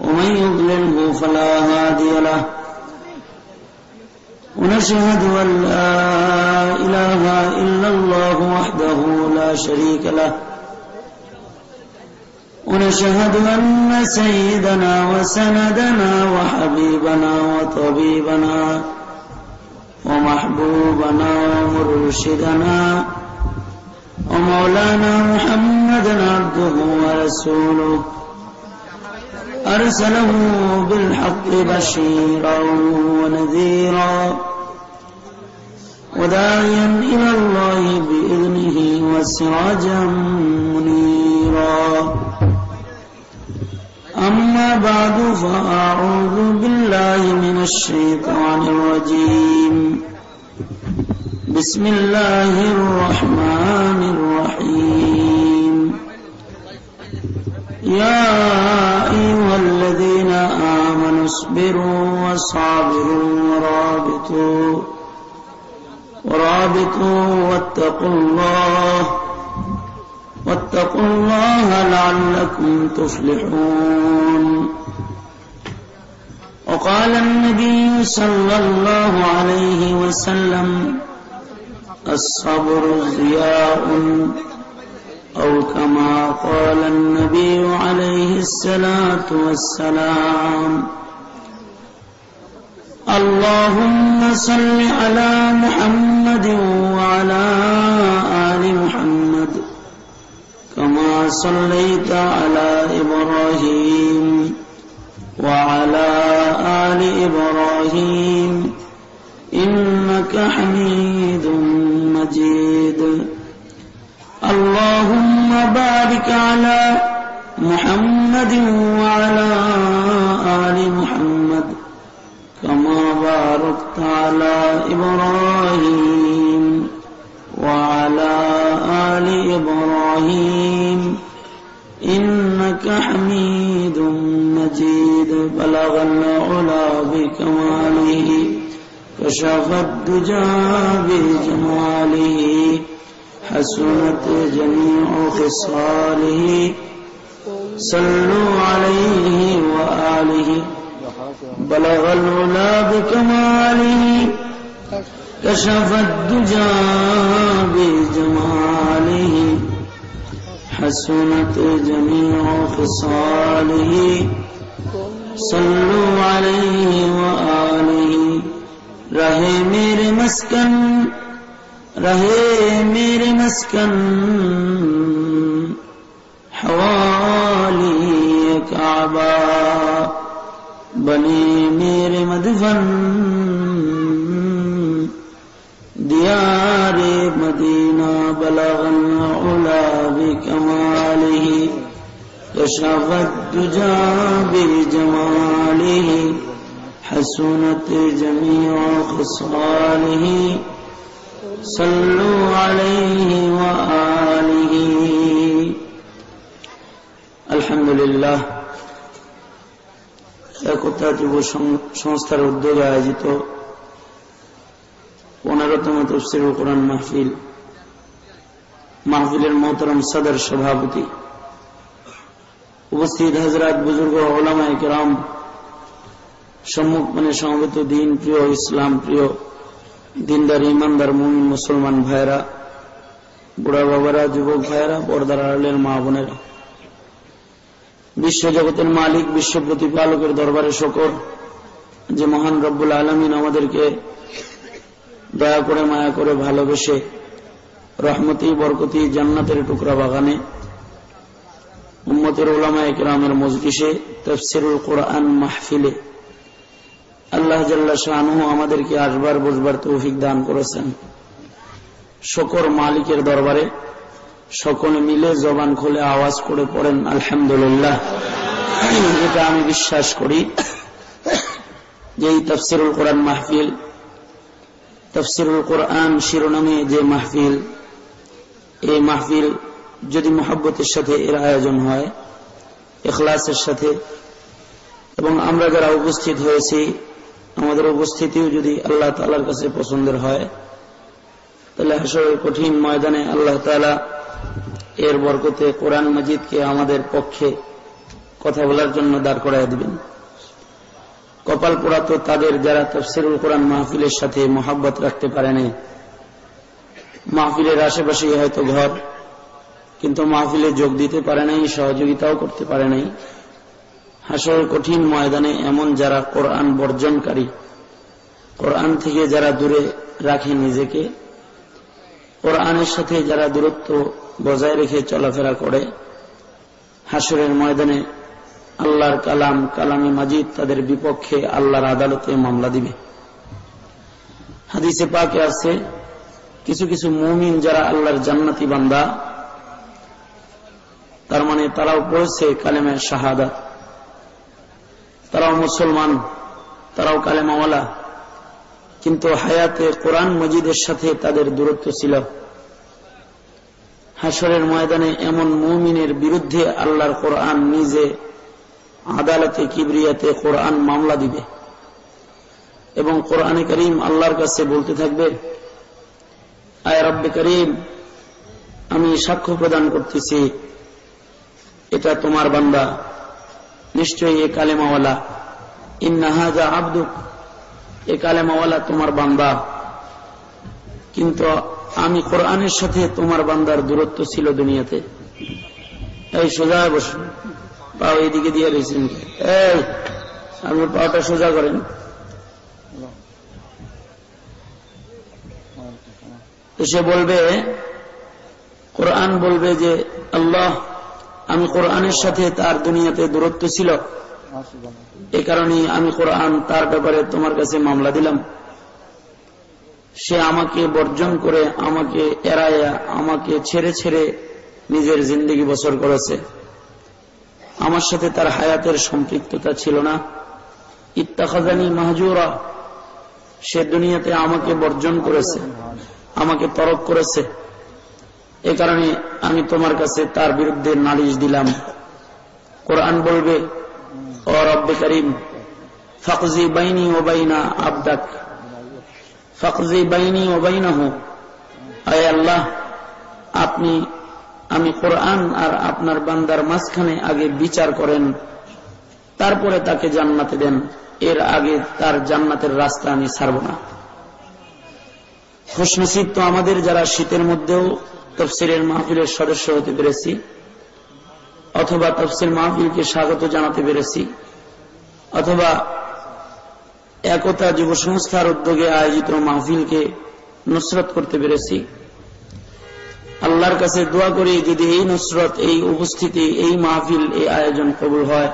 ومن يضلله فلا هادي له. ونشهد أن لا إله إلا الله وحده لا شريك له. ونشهد أن سيدنا وسندنا وحبيبنا وطبيبنا ومحبوبنا ومرشدنا ومولانا محمدا عبده ورسوله. أرسله بالحق بشيرا ونذيرا وداعيا إلى الله بإذنه وسراجا منيرا. أما بعد فأعوذ بالله من الشيطان الرجيم. بسم الله الرحمن الرحيم. يا أيها الذين آمنوا اصبروا وصابروا ورابطوا ورابطوا واتقوا الله واتقوا الله لعلكم تفلحون. وقال النبي صلى الله عليه وسلم الصبر ضياء. أو كما قال النبي عليه الصلاة والسلام. اللهم صل على محمد وعلى آل محمد كما صليت على إبراهيم وعلى آل إبراهيم إنك حميد مجيد. اللهم بارك على محمد وعلى آل محمد كما باركت على إبراهيم وعلى آل إبراهيم إنك حميد مجيد. بلغ العلا بكماله كشف الدجى بجماله. حسنت جميع خصاله. صلوا عليه وآله. بلغ العلا بكماله. كشف الدجى بجماله. حسنت جميع خصاله. صلوا عليه وآله. رہے میرے مسکن رہے میرے مسکن حوالی کعبہ، بنے میرے مدفن دیار مدینہ بلغ العلا بکماله كشف الدجى بجماله حسنت جميع خصاله صلوا عليه وآله الحمد لله একতা যুব সংস্থার উদ্যোগে আয়োজিত পনেরোতম তফসির কোরআন মাহফিল মাহফিলের মোহতরম সদর সভাপতি উপস্থিত হাজরাত বুজুর্গ ওলামায় কেরাম সম্মুখ মানে সমবেত দিন প্রিয় ইসলাম প্রিয় দিনদার ইমানদার মুমিন মুসলমান ভাইরা বুড়া বাবারা, যুবক ভাইরা পর্দার আড়ালের মা বোনেরা, বিশ্বজগতের মালিক, বিশ্ব প্রতিপালকের দরবারে শকর যে মহান রব্বুল আলমিন আমাদেরকে দয়া করে, মায়া করে ভালোবেসে রহমতি, বরকতি, জান্নাতের টুকরা বাগানে, উম্মতের ওলামা একরামের মজলিসে তফসিরুল কোরআন মাহফিলে আল্লাহ জাল্লা শাহনু আমাদেরকে আসবার বসবার তৌফিক দান করেছেন। শকর মালিকের দরবারে সকলে মিলে জবান খুলে আওয়াজ করে পড়েন, আলহামদুলিল্লাহ। এটা আমি বিশ্বাস করি যে এই তফসিরুল কোরআন মাহফিল, তফসিরুল কোরআন শিরোনামে যে মাহফিল, এই মাহফিল যদি মোহাব্বতের সাথে এর আয়োজন হয়, এখলাসের সাথে, এবং আমরা যারা উপস্থিত হয়েছি আমাদের উপস্থিতিও যদি আল্লাহ তালার কাছে পছন্দের হয়, তাহলে আসলে কঠিন ময়দানে আল্লাহ তালা এর বরকতে কোরআন মজিদকে আমাদের পক্ষে কথা বলার জন্য দাঁড় করাই দিবেন। কপাল পোড়া তো তাদের যারা তফসিরুল কোরআন মাহফিলের সাথে মোহাব্বত রাখতে পারে নাই মাহফিলের আশেপাশে হয়তো ঘর, কিন্তু মাহফিলে যোগ দিতে পারে নাই, সহযোগিতাও করতে পারে নাই। হাসর কঠিন ময়দানে এমন যারা কোরআন বর্জনকারী, কোরআন থেকে যারা দূরে রাখে নিজেকে, কোরআনের সাথে যারা দূরত্ব বজায় রেখে চলাফেরা করে, হাসরের ময়দানে আল্লাহর কালাম, কালামে মাজিদ তাদের বিপক্ষে আল্লাহর আদালতে মামলা দিবে। হাদিসে পাকে আছে কিছু কিছু মুমিন যারা আল্লাহর জান্নাতি বান্দা, তার মানে তারাও পড়েছে কালেমের শাহাদা তারাও মুসলমান, তারাও কালেমাওয়ালা। কিন্তু হায়াতে কোরআন মজিদের সাথে তাদের দূরত্ব ছিল। হাসরের ময়দানে এমন মুমিনের বিরুদ্ধে আল্লাহর কোরআন নিজে আদালতে, কিবরিয়াতে কোরআন মামলা দিবে। এবং কোরআনে করিম আল্লাহর কাছে বলতে থাকবে, আয় রব্বে করিম, আমি সাক্ষ্য প্রদান করতেছি, এটা তোমার বান্দা। নিশ্চয়ই এ কালেমাওয়ালা। ইন্নাহাজা আব্দুক। এ কালেমাওয়ালা তোমার বান্দা। কিন্তু আমি কোরআনের সাথে তোমার বান্দার দূরত্ব ছিল দুনিয়াতে। এই সোজা বস। পাও এইদিকে দিয়ে রয়েছেন। এই আপনি পাওটা সোজা করেন। সে বলবে, কোরআন বলবে যে, আল্লাহ আমি কোরআনের সাথে তার দুনিয়াতে দূরত্ব ছিল। এ কারণে আমি কোরআন তার ব্যাপারে তোমার কাছে মামলা দিলাম। সে আমাকে বর্জন করে আমাকে এড়াইয়া আমাকে ছেড়ে ছেড়ে নিজের জিন্দগি বছর করেছে। আমার সাথে তার হায়াতের সম্পৃক্ততা ছিল না। ইত্তাখাজানি মাহজুরা, সে দুনিয়াতে আমাকে বর্জন করেছে, আমাকে তরক করেছে। এ কারণে আমি তোমার কাছে তার বিরুদ্ধে নালিশ দিলাম। কোরআন বলবে, ও ফকজি বাইনি ও বাইনা আবদাক ফকজি বাইনি ও বাইনা হো আয় আল্লাহ, আপনি, আমি কোরআন আর আপনার বান্দার মাঝখানে আগে বিচার করেন, তারপরে তাকে জান্নাতে দেন। এর আগে তার জান্নাতের রাস্তা আমি ছাড়ব না। খুশনসিব তো আমাদের যারা শীতের মধ্যেও তফসিরের মাহফিলের সদস্য হতে পেরেছি, অথবা তফসির মাহফিলকে স্বাগত জানাতে পেরেছি, অথবা একতা যুব সংস্থার উদ্যোগে আয়োজিত মাহফিলকে নুসরত করতে পেরেছি। আল্লাহর কাছে দোয়া করি, যদি এই নুসরত, এই উপস্থিতি, এই মাহফিল, এই আয়োজন কবুল হয়,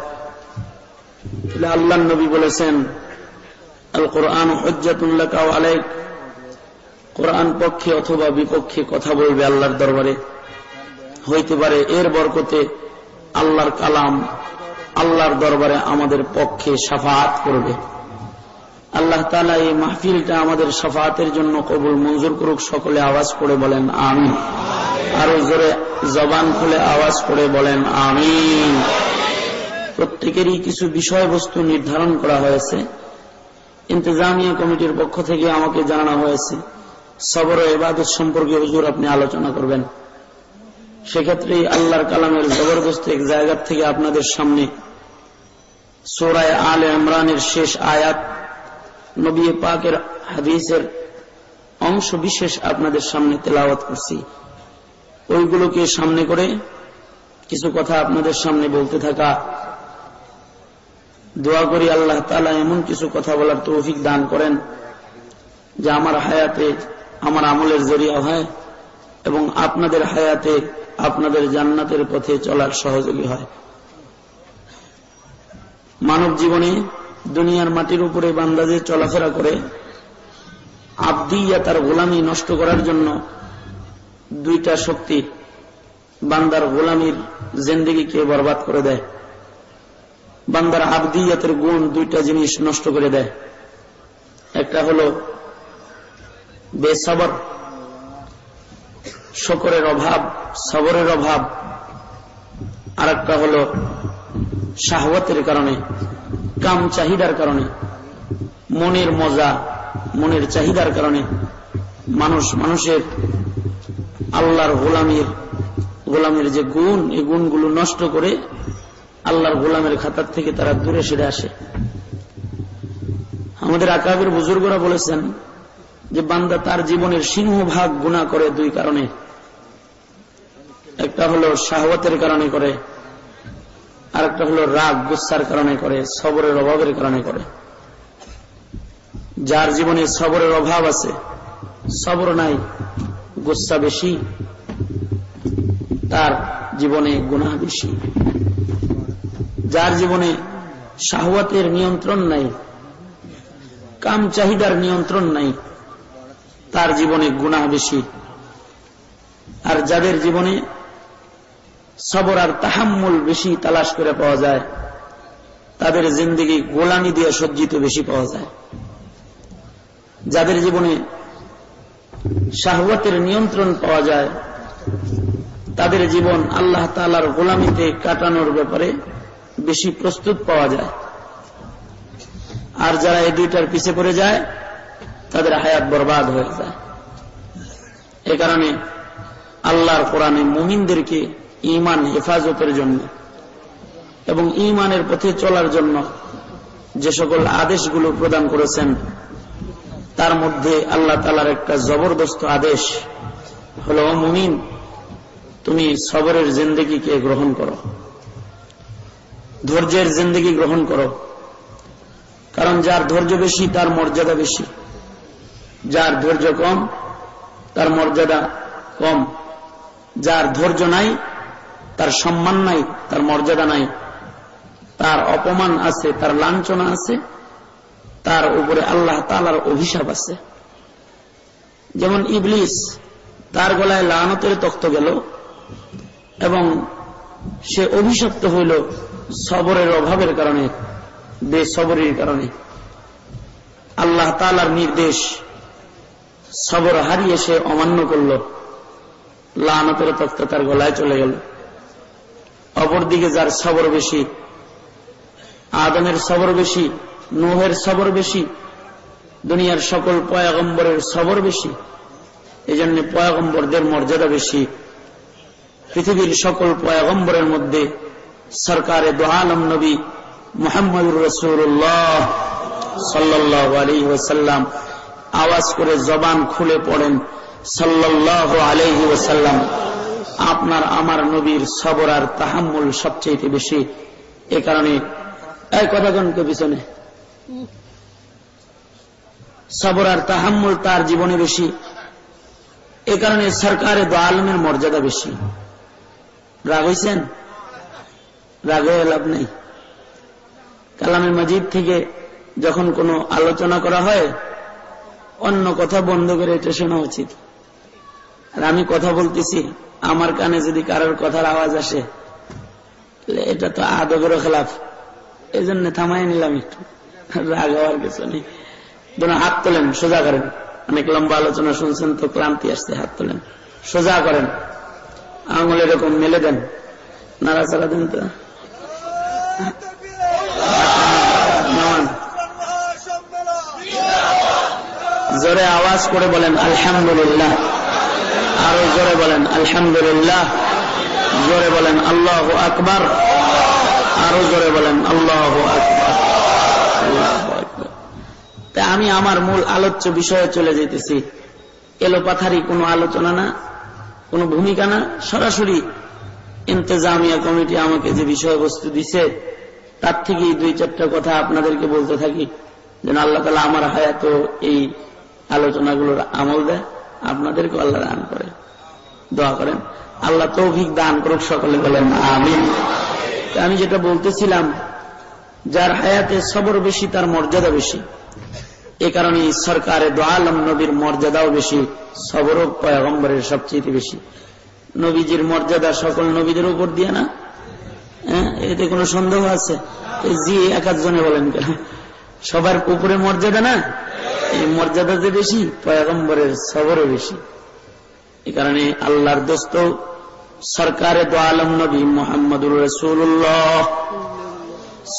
তাহলে আল্লাহ নবী বলেছেন আল কোরআন হজ্জাতুল্লাহ আলাইক কোরআন পক্ষে অথবা বিপক্ষে কথা বলবে আল্লাহর দরবারে। হইতে পারে এর বরকতে আল্লাহর কালাম আল্লাহর দরবারে আমাদের পক্ষে সাফাত করবে। আল্লাহ তালা এই মাহফিলটা আমাদের সাফাতের জন্য কবুল মঞ্জুর করুক, সকলে আওয়াজ করে বলেন আমি আরও জোরে জবান খুলে আওয়াজ করে বলেন আমি প্রত্যেকেরই কিছু বিষয়বস্তু নির্ধারণ করা হয়েছে। ইন্তজামিয়া কমিটির পক্ষ থেকে আমাকে জানানো হয়েছে। সবর এবাদত সম্পর্কে হুজুর আপনি আলোচনা করবেন। সেক্ষেত্রে আল্লাহর কালামের জবরদস্ত এক জায়গার থেকে আপনাদের সামনে সোরায় আলে ইমরানের শেষ আয়াত, নবী পাকের হাদিসের অংশ বিশেষ আপনাদের সামনে তেলাওয়াত করছি। ওইগুলোকে সামনে করে কিছু কথা আপনাদের সামনে বলতে থাকা। দোয়া করি আল্লাহ তালা এমন কিছু কথা বলার তৌফিক দান করেন যে আমার হায়াতে আমার আমলের জরিয়া হয় এবং আপনাদের হায়াতে আপনাদের জান্নাতের পথে চলার সহযোগী হয়। মানব জীবনে দুনিয়ার মাটির উপরে বান্দাজে চলাফেরা করে আবদিয়া তার গোলামি নষ্ট করার জন্য দুইটা শক্তি বান্দার গোলামির জিন্দগিকে বরবাদ করে দেয়। বান্দার আবদিয়াতের গুণ দুইটা জিনিস নষ্ট করে দেয়। একটা হলো বেসবর, শকরের অভাব, সবরের অভাব। আর একটা হল শাহওয়াতের কারণে, কাম চাহিদার কারণে, মনের মজা, মনের চাহিদার কারণে মানুষ, মানুষের আল্লাহর গোলামের গোলামের যে গুণ, এই গুণগুলো নষ্ট করে আল্লাহর গোলামের খাতার থেকে তারা দূরে সেরে আসে। আমাদের আকাবের বুজুর্গরা বলেছেন যে বান্দা তার জীবনের সিংহভাগ গুণা করে দুই কারণে। একটা হলো শাহওয়াতের কারণে করে আর একটা হলো রাগ, গুসার কারণে করে, সবরের অভাবের কারণে করে। যার জীবনে সবরের অভাব আছে, সবর নাই, গুসা বেশি, তার জীবনে গুণা বেশি। যার জীবনে শাহওয়াতের নিয়ন্ত্রণ নাই, কাম চাহিদার নিয়ন্ত্রণ নাই তার জীবনে গুণা বেশি আর যাদের জীবনে সবর আর তাহাম্মুল বেশি তালাশ করে পাওয়া যায়, তাদের জিন্দগি গোলামি দিয়ে সজ্জিত বেশি পাওয়া যায়। যাদের জীবনে শাহওয়াতের নিয়ন্ত্রণ পাওয়া যায়, তাদের জীবন আল্লাহ তালার গোলামিতে কাটানোর ব্যাপারে বেশি প্রস্তুত পাওয়া যায়। আর যারা এই দুইটার পিছে পড়ে যায় তাদের হায়াত বরবাদ হয়ে যায় এ কারণে আল্লাহর কোরআনে মুমিনদেরকে ইমান হেফাজতের জন্য এবং ইমানের পথে চলার জন্য যে সকল আদেশগুলো প্রদান করেছেন, তার মধ্যে আল্লাহ তালার একটা জবরদস্ত আদেশ হল মুমিন, তুমি সবরের জিন্দগিকে গ্রহণ করো। ধৈর্যের জিন্দগি গ্রহণ করো। কারণ যার ধৈর্য বেশি, তার মর্যাদা বেশি। যার ধৈর্য কম, তার মর্যাদা কম। যার ধৈর্য নাই, তার সম্মান নাই, তার মর্যাদা নাই। তার অপমান আছে, তার লাঞ্ছনা আছে, তার উপরে আল্লাহ তালার অভিশাপ আছে। যেমন ইবলিস, তার গলায় লানতের তক্ত গেল এবং সে অভিশপ্ত হইল সবরের অভাবের কারণে, বেসবরের কারণে। আল্লাহ তালার নির্দেশ সবর হারিয়ে সে অমান্য করল। লানতের তক্ত তার গলায় চলে গেল। অপরদিকে যার সবর বেশি, আদমের সবর বেশি, নোহের সবর বেশি, দুনিয়ার সকল পয়াগম্বরের সবর বেশি এই জন্য পয়াগম্বরদের মর্যাদা বেশি। পৃথিবীর সকল পয়াগম্বরের মধ্যে সরকারে দোহালম নবী মোহাম্মদুর রসুল্লাহ সাল্লাহ আলী ওসাল্লাম আওয়াজ করে জবান খুলে পড়েন সাল্লাহ আলহি ওসাল্লাম আপনার আমার নবীর সবর আর তাহাম্মুল সবচেয়ে বেশি। এ কারণে এক কথাগণকে পিছনে। সবর আর তাহাম্মুল তার জীবনে বেশি। এ কারণে সরকারে দো মর্যাদা বেশি। রাগ হয়েছেন রাগ হয়ে লাভ নেই। কালামের মজিদ থেকে যখন কোনো আলোচনা করা হয় অন্য কথা বন্ধ করে এটা শোনা উচিত। আর আমি কথা বলতেছি, আমার কানে যদি কারোর কথার আওয়াজ আসে এটা তো আদবেরও খেলাফ। এই জন্য থামাই নিলাম একটু। রাগ হওয়ার কিছু নেই। যেন হাত তোলেন, সোজা করেন। অনেক লম্বা আলোচনা শুনছেন তো ক্লান্তি আসছে, হাত তোলেন। সোজা করেন। আঙুল এরকম মেলে দেন। নাড়াচাড়া দেন তো। জোরে আওয়াজ করে বলেন, আলহামদুলিল্লাহ। আরও জোরে বলেন, আলহামদুলিল্লাহ। জোরে বলেন, আল্লাহ আকবার। আরও জোরে বলেন, আল্লাহ আকবার। তা আমি আমার মূল আলোচ্য বিষয়ে চলে যেতেছি। এলোপাথারি কোনো আলোচনা না, কোনো ভূমিকা না, সরাসরি ইন্তজামিয়া কমিটি আমাকে যে বিষয়বস্তু দিছে, তার থেকেই দুই চারটা কথা আপনাদেরকে বলতে থাকি। যেন আল্লাহ তালা আমার হায়াত এই আলোচনাগুলোর আমল দেয় আপনাদেরকে আল্লাহ দান করে। দোয়া করেন আল্লাহ তৌভিক দান করুক সকলে বলেন আমিন। আমি যেটা বলতেছিলাম যার হায়াতে সবর বেশি তার মর্যাদা বেশি। এ কারণে সরকারে দোয়ালম নবীর মর্যাদাও বেশি সবর পয়গম্বরের সবচেয়ে বেশি। নবীজির মর্যাদা সকল নবীদের উপর দিয়ে না? হ্যাঁ, এতে কোনো সন্দেহ আছে? জি এক জনে বলেন সবার উপরে মর্যাদা না? এই মর্যাদা যে বেশি, পয়গম্বরের সবরও বেশি। এ কারণে আল্লাহর দোস্ত, সরকারে দো আলম নবী মোহাম্মদুর রসুল্লাহ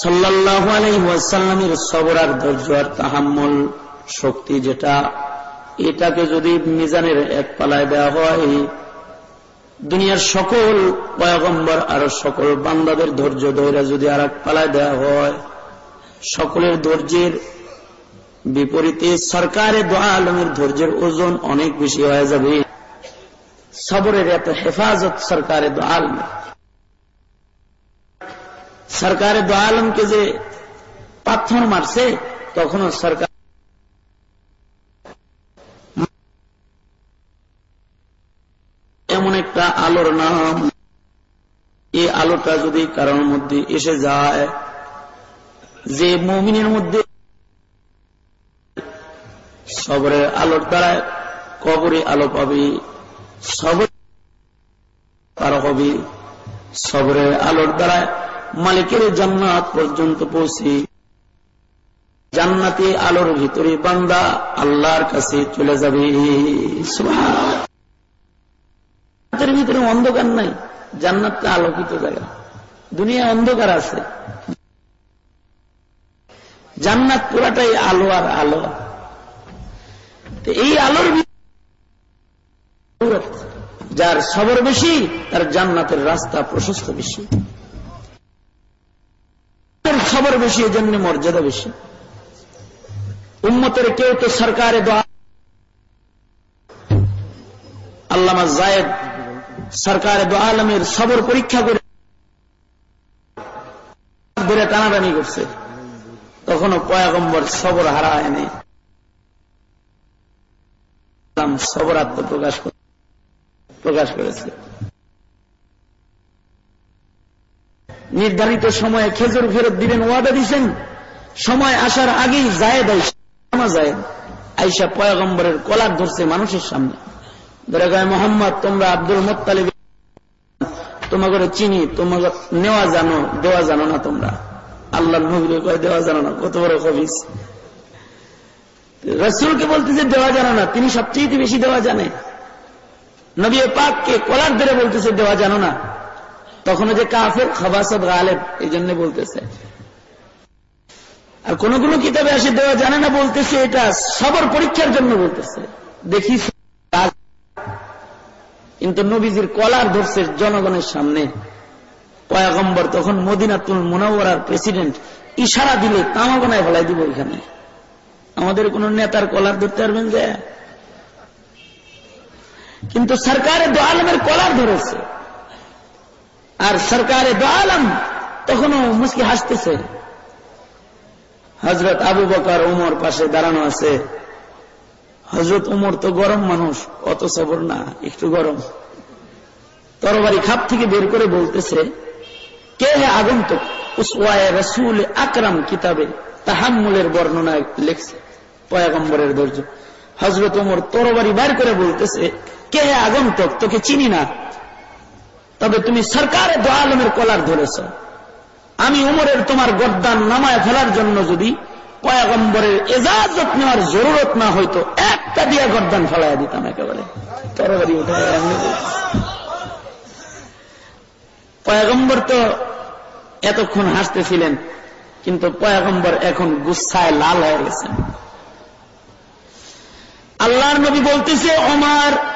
সাল্লাহ আলহিমের সবর আর ধৈর্য আর তাহাম্মল শক্তি যেটা, এটাকে যদি মিজানের এক পালায় দেওয়া হয়, দুনিয়ার সকল পয়গম্বর আর সকল বান্দাদের ধৈর্য ধৈর্য যদি আর এক পালায় দেওয়া হয়, সকলের ধৈর্যের বিপরীতে সরকারের দোয়া আলমের ধৈর্যের ওজন অনেক বেশি হয়ে যাবে। সবরের এত হেফাজত সরকারের দোয়া আলমের সরকারের দোয়া আলমকে যে পাথর মারছে, তখনও সরকার এমন একটা আলোর নাম। এই আলোটা যদি কারোর মধ্যে এসে যায়, যে মমিনের মধ্যে সবরের আলোর দ্বারা কবরে আলো পাবি, সবর হবে। সবরের আলোর দ্বারা মালিকের জান্নাত পর্যন্ত পৌঁছে। জান্নাতি আলোর ভিতরে বান্দা আল্লাহর কাছে চলে যাবে। ভিতরে অন্ধকার নাই, জান্নাতটা আলোকিত জায়গা। দুনিয়া অন্ধকার আছে। জান্নাত পুরাটাই আলো আর আলো। এই আলোর যার সবর বেশি, তার জান্নাতের রাস্তা প্রশস্ত বেশি। খবর বেশি এই জন্য মর্যাদা বেশি। উম্মতের কেউ তো সরকারে দোয়া আল্লামা জায়দ সরকারে দো আলমের সবর পরীক্ষা করে ধরে টানাটানি করছে। তখনও পয়াগম্বর সবর হারায়নি সবর আত্মপ্রকাশ প্রকাশ করেছে। নির্ধারিত সময়ে খেজুর ফেরত দিবেন ওয়াদা দিচ্ছেন সময় আসার আগেই জায়দ জায়দ। আইসা পয়াগম্বরের কলার ধরছে মানুষের সামনে। ধরে গায়ে মোহাম্মদ, তোমরা আব্দুল মোত্তালিব তোমাকে চিনি তোমাকে নেওয়া জানো, দেওয়া জানো না তোমরা। আল্লাহ নবীর দেওয়া জানো না। কত বড় কবিস রসুলকে বলতেছে দেওয়া জানো না, তিনি সবচেয়ে বেশি দেওয়া জানে। নবী পাককে কলার ধরে বলতেছে দেওয়া জানো না তখন যে কাফের খাবাসদ গালেব এই জন্য বলতেছে। আর কোন কোন কিতাবে আসে দেওয়া জানে না বলতেছে, এটা সবর পরীক্ষার জন্য বলতেছে। দেখি কিন্তু নবীজির কলার ধরছে জনগণের সামনে। পয়াগম্বর তখন মদিনাতুল মুনাওয়ার প্রেসিডেন্ট ইশারা দিলে তামা বানায় ফেলাই দিব এখানে। আমাদের কোন নেতার কলার ধরতে পারবেন যে? কিন্তু সরকারে দো আলমের কলার ধরেছে। আর সরকারে দো আলম তখনও মুসকি হাসতেছে। হজরত আবু বকার উমর পাশে দাঁড়ানো আছে। হজরত উমর তো গরম মানুষ অত সবর না, একটু গরম। তরবারি খাপ থেকে বের করে বলতেছে, কে হে আগন্তক? উসওয়ায় রসুল আকরাম কিতাবে তাহাম্মুলের বর্ণনা লেখছে। পয়াগম্বরের ধৈর্য। হজরত উমর তরবারি বার করে বলতেছে, কে আগন্তক? তোকে চিনি না। তবে তুমি সরকারে দো আলমের কলার ধরেছ। আমি উমরের তোমার গদ্দান নামায় ফেলার জন্য যদি পয়াগম্বরের এজাজত নেওয়ার জরুরত না হইতো, একটা দিয়ে গর্দান ফেলাইয়া দিতাম একেবারে। তরবারি উঠে পয়াগম্বর তো এতক্ষণ হাসতেছিলেন, কিন্তু পয়াগম্বর এখন গুসায় লাল হয়ে গেছেন। আল্লাহর নবী বলতেছে অমার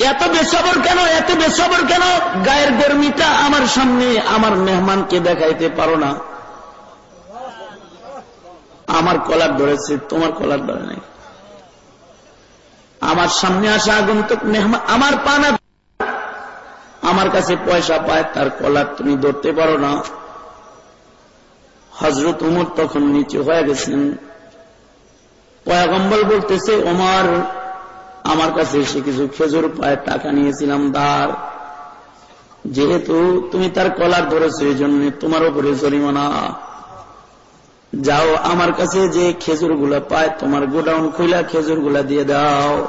এত বেসবর কেন, এত বেসবর কেন? গায়ের গরমিটা আমার সামনে আমার মেহমানকে দেখাইতে পারো না। আমার কলার ধরেছে, তোমার কলার ধরে নাই। আমার সামনে আসা আগন্তক মেহমান, আমার পানা আমার কাছে পয়সা পায়, তার কলার তুমি ধরতে পারো না। হজরত উমর তখন নিচে হয়ে গেছেন। পয়াগম্বল বলতেছে, ওমার, আমার কাছে এসে কিছু খেজুর পায় টাকা নিয়েছিলাম দার যেহেতু তুমি তার কলার ধরেছো এই জন্য তোমার উপরে জরিমানা। যাও, আমার কাছে যে খেজুরগুলা পায়, তোমার গোডাউন খুলা খেজুরগুলা দিয়ে দাও।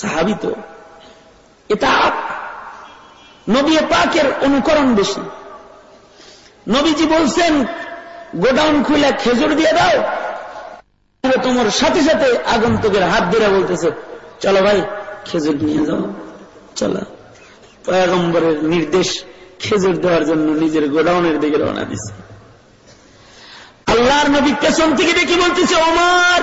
সাহাবি তো, এটা নবী পাকের অনুকরণ বেশি। নবীজি বলছেন, গোডাউন খুলে খেজুর দিয়ে দাও তোমার সাথে সাথে আগন্তকের হাত ধরে বলতেছে, চলো ভাই, খেজুর নিয়ে যাও। চলো। পয়াগম্বরের নির্দেশ খেজুর দেওয়ার জন্য নিজের গোডাউনের দিকে রওনা দিছে। আল্লাহর নবী পেছন থেকে দেখি বলতেছে, ওমার,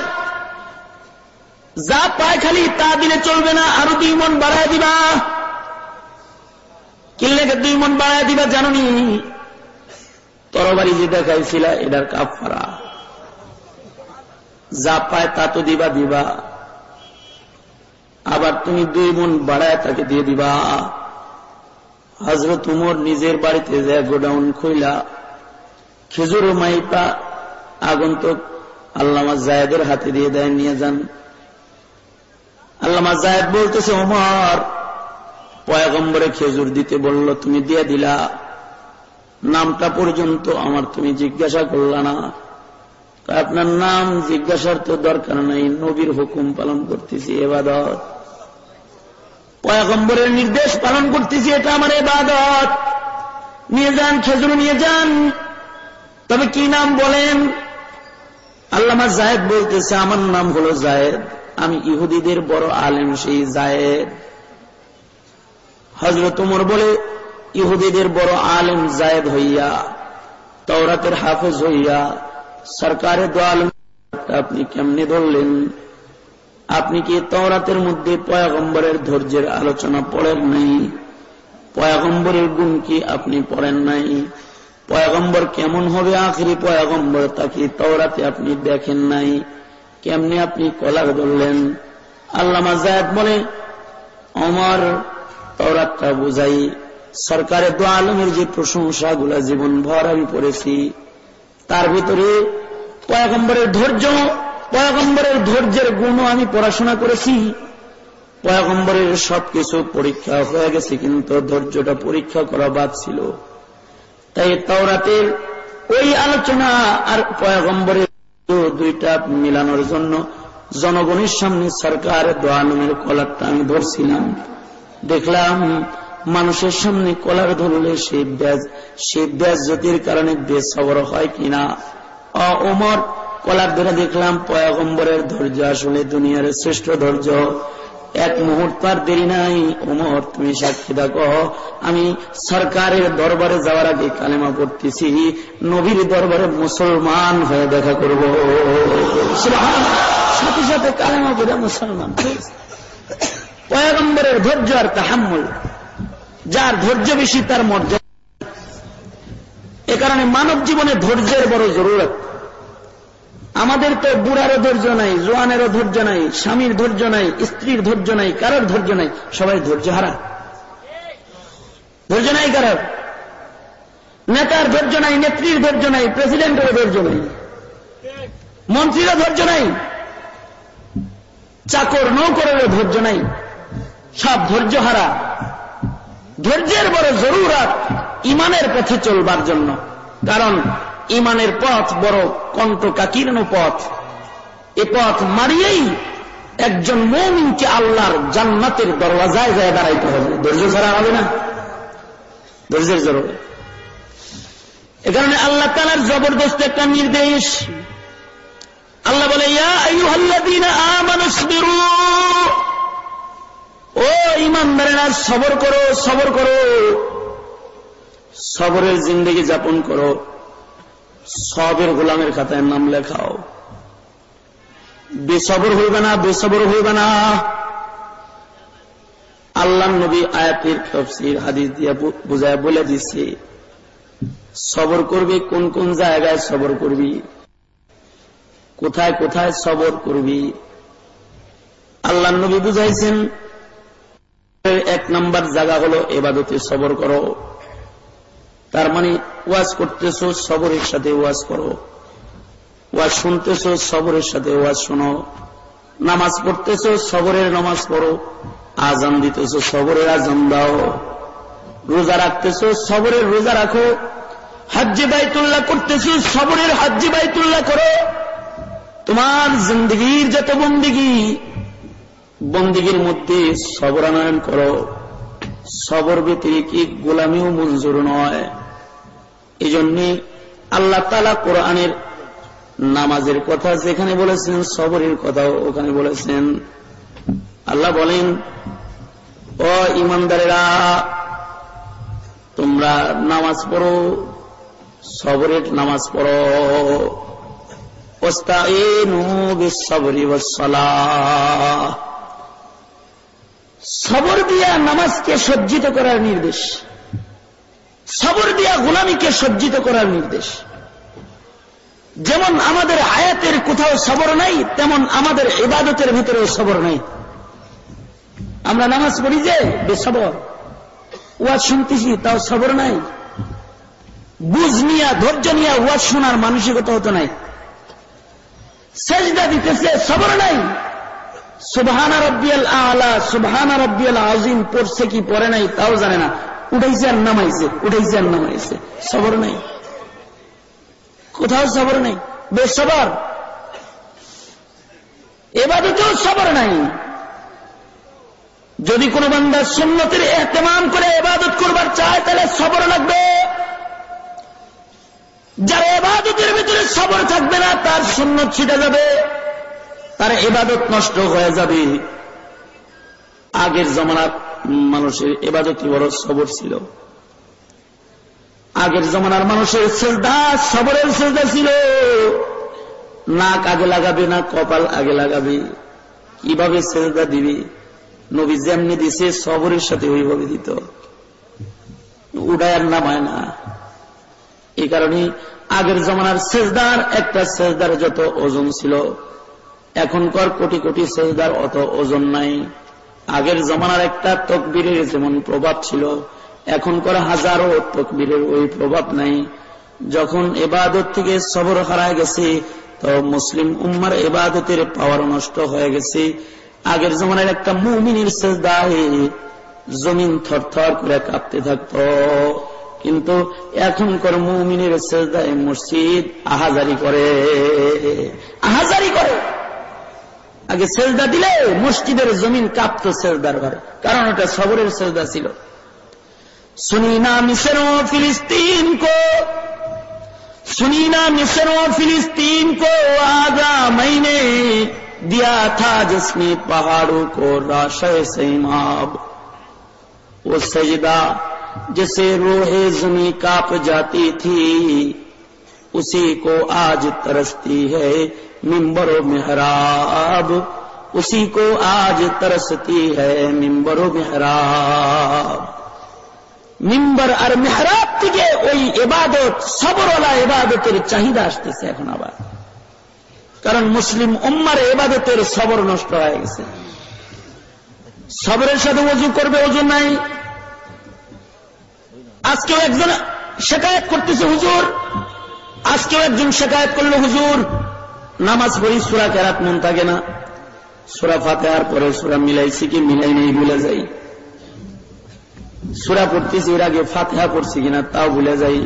যা পায় খালি তা দিলে চলবে না, আরও দুই মন বাড়ায় দিবা। কিল্লেকে দুই মন বাড়ায় দিবা জানি তরবারি যে দেখাইছিল, এটার কাপড়া যা পায় তা তো দিবা দিবা। আবার তুমি দুই মন বাড়ায় তাকে দিয়ে দিবা। হজরত উমর নিজের বাড়িতে যায়, গোডাউন খুইলা। খেজুর মাইপা আগন্তক আল্লামা জায়দের হাতে দিয়ে দেয়, নিয়ে যান। আল্লামা জায়দ বলতেছে ওমর পয়াগম্বরে খেজুর দিতে বলল, তুমি দিয়ে দিলা। নামটা পর্যন্ত আমার তুমি জিজ্ঞাসা করলা না। আপনার নাম জিজ্ঞাসার তো দরকার নাই, নবীর হুকুম পালন করতেছি, এবাদত। পয়াগম্বরের নির্দেশ পালন করতেছি, এটা আমার এবাদত। নিয়ে যান, খেজুর নিয়ে যান। তবে কি নাম বলেন? আল্লামা জায়দ বলতেছে, আমার নাম হলো জায়দ, আমি ইহুদিদের বড় আলেম, সেই জায়দ। হজরত উমর বলে, ইহুদিদের বড় আলেম জায়দ হইয়া, তওরাতের হাফেজ হইয়া সরকারের দোয়াল আপনি কেমনে ধরলেন? আপনি কি তওরাতের মধ্যে পয়াগম্বরের ধৈর্যের আলোচনা পড়েন নাই? পয়াগম্বরের গুণ কি আপনি পড়েন নাই? পয়াগম্বর কেমন হবে আখরি পয়াগম্বর তাকে তওরাতে আপনি দেখেন নাই? কেমনে আপনি কলার ধরলেন? আল্লামা জায়দ বলে অমর তওরাতটা বুঝাই। সরকারের দো আলমের যে প্রশংসাগুলা জীবন ভর আমি পড়েছি তার ভিতরে পয়াগম্বরের ধৈর্য, পয়াগম্বরের ধৈর্যের গুণও আমি পড়াশোনা করেছি। পয়াগম্বরের সবকিছু পরীক্ষা হয়ে গেছে, কিন্তু ধৈর্যটা পরীক্ষা করা বাদ ছিল। তাই তাওরাতের ওই আলোচনা আর পয়াগম্বরের দুইটা মিলানোর জন্য জনগণের সামনে সরকার দোয়ালমের কলারটা আমি ধরছিলাম। দেখলাম মানুষের সামনে কলার ধরলে সেই ব্যাজ সেই ব্যাজ জ্যোতির কারণে বেসবর হয় কিনা? অমর কলার ধরে দেখলাম পয়াগম্বরের ধৈর্য আসলে দুনিয়ার শ্রেষ্ঠ ধৈর্য। এক মুহূর্ত আর দেরি নাই। ওমর, তুমি সাক্ষী দেখো। আমি সরকারের দরবারে যাওয়ার আগে কালেমা পড়তেছি। নবীর দরবারে মুসলমান হয়ে দেখা করব। সাথে সাথে কালেমা পড়ে মুসলমান পয়াগম্বরের ধৈর্য আর তাহাম্মুল। যার ধৈর্য বেশি তার মর্যাদা এ কারণে মানব জীবনে ধৈর্যের বড় জরুরত আমাদের তো বুড়ারও ধৈর্য নাই জোয়ানেরও ধৈর্য নাই স্বামীর ধৈর্য নাই স্ত্রীর ধৈর্য নাই কারোর ধৈর্য নাই সবাই ধৈর্য হারা ধৈর্য নাই কারোর নেতার ধৈর্য নাই নেত্রীর ধৈর্য নাই প্রেসিডেন্টের ধৈর্য নাই মন্ত্রীরও ধৈর্য নাই চাকর নৌকরেরও ধৈর্য নাই সব ধৈর্য হারা ধৈর্যের বড় জরুরাত ইমানের পথে চলবার জন্য। কারণ ইমানের পথ বড় কণ্ঠকাকীর্ণ পথ। এ পথ মারিয়েই একজন মৌমিনকে আল্লাহর জান্নাতের দরওয়াজায় যায় দাঁড়াইতে হবে। ধৈর্য ছাড়া হবে না। ধৈর্যের জরুরি এ কারণে আল্লাহ তালার জবরদস্ত একটা নির্দেশ। আল্লাহ বলে ও ইমানদারেরা সবর করো সবর করো। সবরের জিন্দগি যাপন করো। সবের গোলামের খাতায় নাম লেখাও। বেসবর হইবে না, বেসবর হইবে না। আল্লাহ নবী আয়াতের তফসির, হাদিস দিয়ে বুঝায় বলে দিচ্ছে সবর করবি, কোন কোন জায়গায় সবর করবি? কোথায় কোথায় সবর করবি? আল্লাহ নবী বুঝাইছেন এক নাম্বার জায়গা হলো এবাদতে সবর করো। তার মানে ওয়াজ করতেছ, সবরের সাথে ওয়াজ করো। ওয়াজ শুনতেছ, সবরের সাথে ওয়াজ শোনো। নামাজ পড়তেছ, সবরের নামাজ পড়ো। আজান দিতেছ, সবরের আজান দাও। রোজা রাখতেছ, সবরের রোজা রাখো। হাজ্জি বাইতুল্লাহ করতেছ, সবরের হাজ্জি বাইতুল্লাহ করো। তোমার জিন্দগির যত বন্দিগি বন্দিগির মধ্যে সবরানয়ন করো। সবর ব্যতিরিক গোলামিও মঞ্জুর নয়। এই জন্যে আল্লাহ তালা কোরআনের নামাজের কথা যেখানে বলেছেন, সবরের কথাও ওখানে বলেছেন। আল্লাহ বলেন, ও ইমানদারেরা তোমরা নামাজ পড়ো, সবরের নামাজ পড়ো। সবর দিয়া নামাজকে সজ্জিত করার নির্দেশ। সবর দিয়া গোলামীকে সজ্জিত করার নির্দেশ। যেমন আমাদের আয়াতের কোথাও সবর নাই, তেমন আমাদের ইবাদতের ভিতরেও সবর নাই। আমরা নামাজ পড়ি যে, বেসবর। ওয়াজ শুনতেছি, তাও সবর নাই। বুঝ নিয়া, ধৈর্য নিয়া ওয়াজ শোনার মানসিকতা হতো নাই। সেজদা দিতেছে, সবর নাই। সুবহানা রব্বিয়াল আলা, সুবহানা রব্বিয়াল আজিম পড়ছে কি, পড়ে নাই, তাও জানে না। উঠাইছে আর নামাইছে, উঠাইছে আর নামাইছে। সবর নাই। কোথাও সবর নেই। বেসবর। এবাদতেও সবর নাই। যদি কোন বান্দার সুন্নতির এহতেমাম করে এবাদত করবার চায়, তাহলে সবর লাগবে। যার এবাদতের ভিতরে সবর থাকবে না, তার সুন্নত ছিটে যাবে। তার এবাদত নষ্ট হয়ে যাবে। আগের জমানার মানুষের এবাদতই বড় সবর ছিল। আগের জমানার মানুষের শ্রদ্ধা সবরের শ্রদ্ধা ছিল। নাক আগে লাগাবে না, কপাল আগে লাগাবে। কীভাবে শ্রদ্ধা দিবে? নবী যেমনি দিছে, সবরের সাথে ওইভাবে দিত। উড়ায়ার নামায় না। এই কারণে আগের জমানার সেজদার একটা সেজদার যত ওজন ছিল এখনকার কোটি কোটি সেজদার অত ওজন নাই। আগের জমানার একটা তকবীরের যেমন প্রভাব ছিল, এখনকার হাজারো তকবীরের ওই প্রভাব নাই। যখন এবাদত থেকে সবর হারায় গেছে, তো মুসলিম উম্মার এবাদতের পাওয়ার নষ্ট হয়ে গেছে। আগের জমানের একটা মুমিনের সেজদায় জমিন থরথর করে কাঁপতে থাকত। কিন্তু এখনকার মুমিনের সেজদায় মসজিদ আহাজারি করে। আহাজারি করে। আগে সেজদা দিলে মসজিদের জমিন কাঁপত সেজদার ঘরে। কারণ ওটা সবরের সেজদা ছিল। سنی نہ مصر و فلسطین کو سنی نہ مصر و فلسطین کو آگا میں نے دیا تھا جس نے پہاڑوں کو راشے سیماب وہ سجدہ جسے روح زمیں کاپ جاتی تھی اسی کو آج ترستی ہے ممبر و محراب اسی کو آج ترستی ہے ممبر و محراب মিম্বর আর মেহরাব থেকে ওই এবাদত সবরওয়ালা এবাদতের চাহিদা আসতেছে এখন আবার কারণ মুসলিম উম্মার এবাদতের সবর নষ্ট হয়ে গেছে সবরের সাথে অজু করবে অজু নাই আজকেও একজন শেখায়ত করতেছে হুজুর আজকেও একজন শেখায়ত করল হুজুর নামাজ পড়ি, সুরা কেরাত মন থাকে না। সুরা ফাতে আর পরে সুরা মিলাইছি কি, মিলাই নেই, ভুলে যাই। সুরা পড়তেছি, এর আগে ফাতেহা পড়ছি কিনা, তাও ভুলে যাই।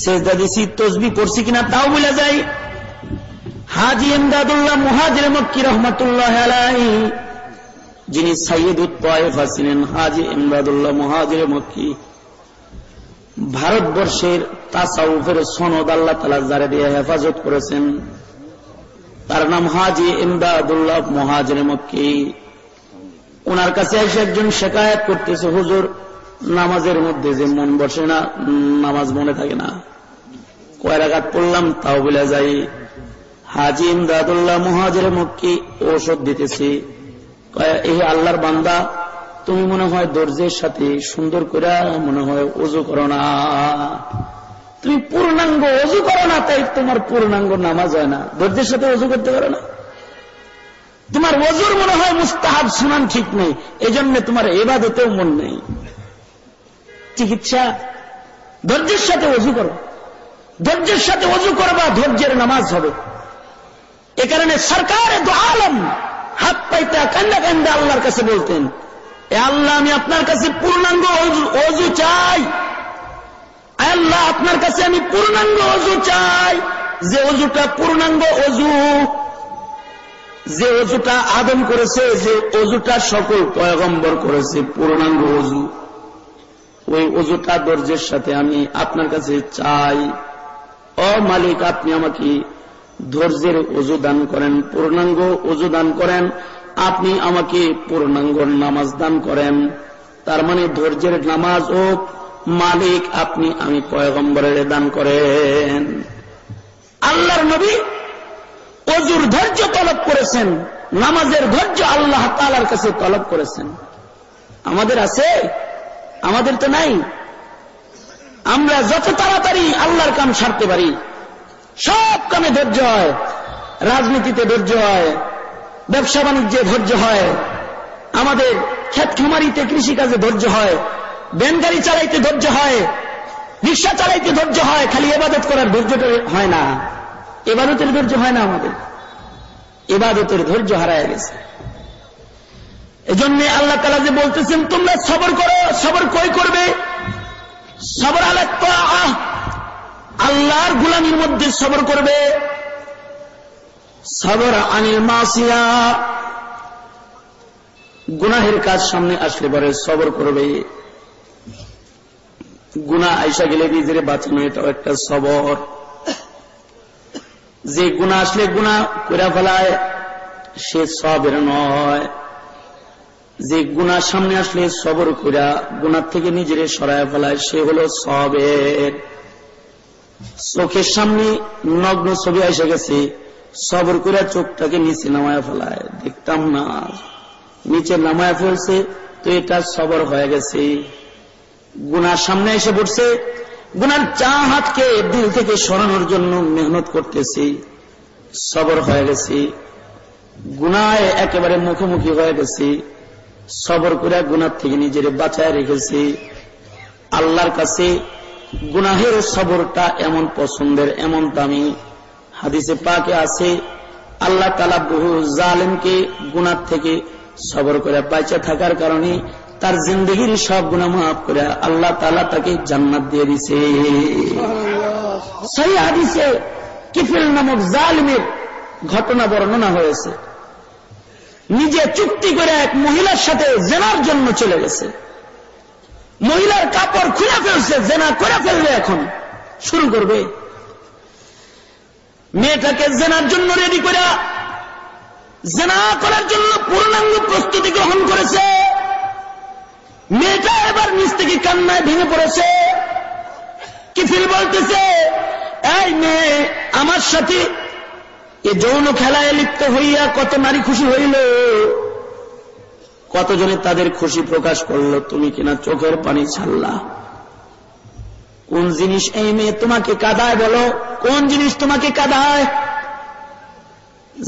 সেজদা দিছি, তসবি পড়ছি কিনা, তাও ভুলে যাই। হাজি এমদাদুল্লাহ মুহাজির মক্কি রহমতুল্লাহ আলাই যিনি সাইয়দ উত্তয়েফা ছিলেন হাজি এমদাদুল্লাহ মুহাজির মক্কি। ভারতবর্ষের তাসাউফের সনদ আল্লাহ তালা যারা দিয়ে হেফাজত করেছেন। তার নাম হাজি ইমদাদুল্লাহ মহাজির মক্কি। ওনার কাছে এসে একজন শেখায়ত করতেছে, হুজুর, নামাজের মধ্যে যে মন বসে না, নামাজ মনে থাকে না। কয় রাগাত পড়লাম, তাও বলে যাই। হাজি ইমদাদুল্লাহ মহাজের মক্কি ঔষধ দিতেছি। এই আল্লাহর বান্দা, তুমি মনে হয় দর্জের সাথে সুন্দর করে মনে হয় অজু করো না। তুমি পূর্ণাঙ্গ অজু করো না, তাই তোমার পূর্ণাঙ্গ নামাজ হয় না। দর্জের সাথে অজু করতে পারো না। তোমার ওজুর মনে হয় মুস্তাহাব শুনান ঠিক নেই এই জন্য তোমার এবাদতেও মন নেই। চিকিৎসা, ধৈর্যের সাথে অজু করো। ধৈর্যের সাথে অজু করবা, ধৈর্যের নামাজ হবে। এ কারণে সরকার আলম হাত পাইতা কান্দা কান্দা আল্লাহর কাছে বলতেন, এ আল্লাহ, আমি আপনার কাছে পূর্ণাঙ্গ অজু চাই। আল্লাহ, আপনার কাছে আমি পূর্ণাঙ্গ অজু চাই। যে অজুটা পূর্ণাঙ্গ অজু, যে অজুটা আদম করেছে, যে অজুটা সকল পয়গম্বর করেছে, পূর্ণাঙ্গ অজু। ওই অজুটা দর্জের সাথে আমি আপনার কাছে চাই। অ মালিক, আপনি আমাকে ধৈর্যের অজু দান করেন, পূর্ণাঙ্গ অজু দান করেন। আপনি আমাকে পূর্ণাঙ্গ নামাজ দান করেন। তার মানে ধৈর্যের নামাজ ও মালিক, আপনি, আমি পয়গম্বরের দান করেন। আল্লাহর নবী অজুর ধৈর্য তলব করেছেন, নামাজের ধৈর্য আল্লাহ তালার কাছে তলব করেছেন। আমাদের আছে, আমাদের তো নাই। আমরা যত তাড়াতাড়ি আল্লাহর কাম সারতে পারি, সব কামে ধৈর্য হয়, রাজনীতিতে ধৈর্য হয়, ব্যবসা বাণিজ্যে ধৈর্য হয়, আমাদের ক্ষেত খামারিতে কৃষিকাজে ধৈর্য হয় ব্যানগাড়ি চালাইতে ধৈর্য হয়, রিক্সা চালাইতে ধৈর্য হয়, খালি এবাদত করার ধৈর্যটা হয় না। এবাদতের ধৈর্য হয় না আমাদের। এবাদতের ধৈর্য হারায় গেছে। এজন্য আল্লাহ তালা যে বলতেছেন, তোমরা সবর করো, সবর কই করবে? সবর আহ আল্লাহর গুলামির মধ্যে সবর করবে। সবর আনিল মাসিয়া। গুনাহের কাজ সামনে আসলে পরে সবর করবে। গুনা আইসা গেলে নিজের বাঁচানো এটাও একটা সবর। যে গুণা আসলে গুণা করে ফেলায়, সে সবের নয়। যে গুণার সামনে আসলে সবর কইরা গুণার থেকে নিজের সরায় ফেলায়, সে হল সবের। চোখের সামনে নগ্ন ছবি এসে গেছে, সবর করে চোখটাকে নিচে নামায় ফেলায়। দেখতাম না। নিচে নামায় ফেলছে, তো এটা সবর হয়ে গেছে। গুনার সামনে এসে পড়ছে। গুনার চা হাতকে দিল থেকে সরানোর জন্য মেহনত করতেছি, সবর হয়ে গেছি। গুনায় একেবারে মুখোমুখি হয়ে গেছি। সবর করে গুনার থেকে নিজের বাঁচায় রেখেছি। আল্লাহর কাছে গুনাহের সবরটা এমন পছন্দের এমন দামি হাদিসে পাকে আছে। আল্লাহ তালা বহু জালেমকে গুনার থেকে সবর করে বাঁচা থাকার কারণে তার জিন্দগির সব গুণা মাফ করে আল্লাহ তালা তাকে জান্নাত দিয়ে দিছে। সেই হাদিসে কিফিল নামক জালিমের ঘটনা বর্ণনা হয়েছে। নিজে চুক্তি করে এক মহিলার সাথে জেনার জন্য চলে গেছে। মহিলার কাপড় খুলে ফেলছে, জেনা করে ফেলবে এখন। শুরু করবে। মেয়েটাকে জেনার জন্য রেডি করে, জেনা করার জন্য পূর্ণাঙ্গ প্রস্তুতি গ্রহণ করেছে। মেয়েটা এবার নিচ থেকে কান্নায় ভেঙে পড়েছে। কিফিল বলতেছে? এই মেয়ে, আমার সাথে এ যৌন খেলায় লিপ্ত হইয়া কত নারী খুশি হইল। কতজনে তাদের খুশি প্রকাশ করল, তুমি কিনা চোখের পানি ছাড়লা। কোন জিনিস এই মেয়ে তোমাকে কাদায় বলো? কোন জিনিস তোমাকে কাদায়?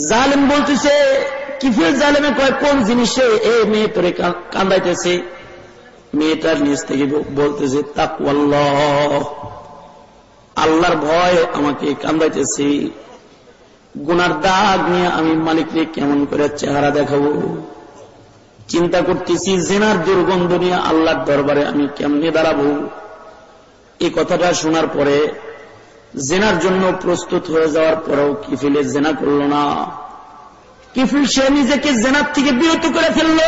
জালেম বলতেছে কিফিল জালেমে কয়, কোন জিনিসে এই মেয়ে তোরে কান্দাইতেছে? মেয়েটার নিজ থেকে বলতেছে, তাকওয়াল্লাহ। আল্লাহর ভয় আমাকে কান্দাইতেছি গুনার দাগ নিয়ে আমি মালিককে কেমন করে চেহারা দেখাবো? চিন্তা করতেছি, জেনার দুর্গন্ধ নিয়ে আল্লাহর দরবারে আমি কেমনে দাঁড়াবো? এই কথাটা শোনার পরে জেনার জন্য প্রস্তুত হয়ে যাওয়ার পরেও কিফিলে জেনা করল না। কিফিল সে নিজেকে জেনার থেকে বিরত করে ফেলল।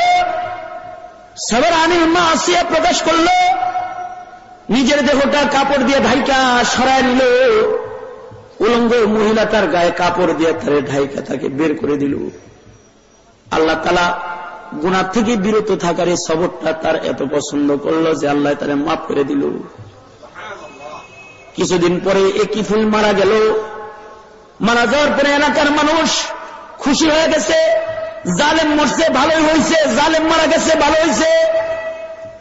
সবার আনিল মা আসিয়া প্রকাশ করল। নিজের দেহটা কাপড় দিয়ে ঢাইকা সরায় নিল। উলঙ্গ মহিলা তার গায়ে কাপড় দিয়ে তার ঢাইকা তাকে বের করে দিল। আল্লাহ তালা গুণার থেকে বিরত থাকার এই সবরটা তার এত পছন্দ করল যে আল্লাহ তারা মাফ করে দিল। কিছুদিন পরে একই ফুল মারা গেল। মারা যাওয়ার পরে এলাকার মানুষ খুশি হয়ে গেছে। জালেম মরছে, ভালোই হয়েছে, জালেম মারা গেছে, ভালো হয়েছে।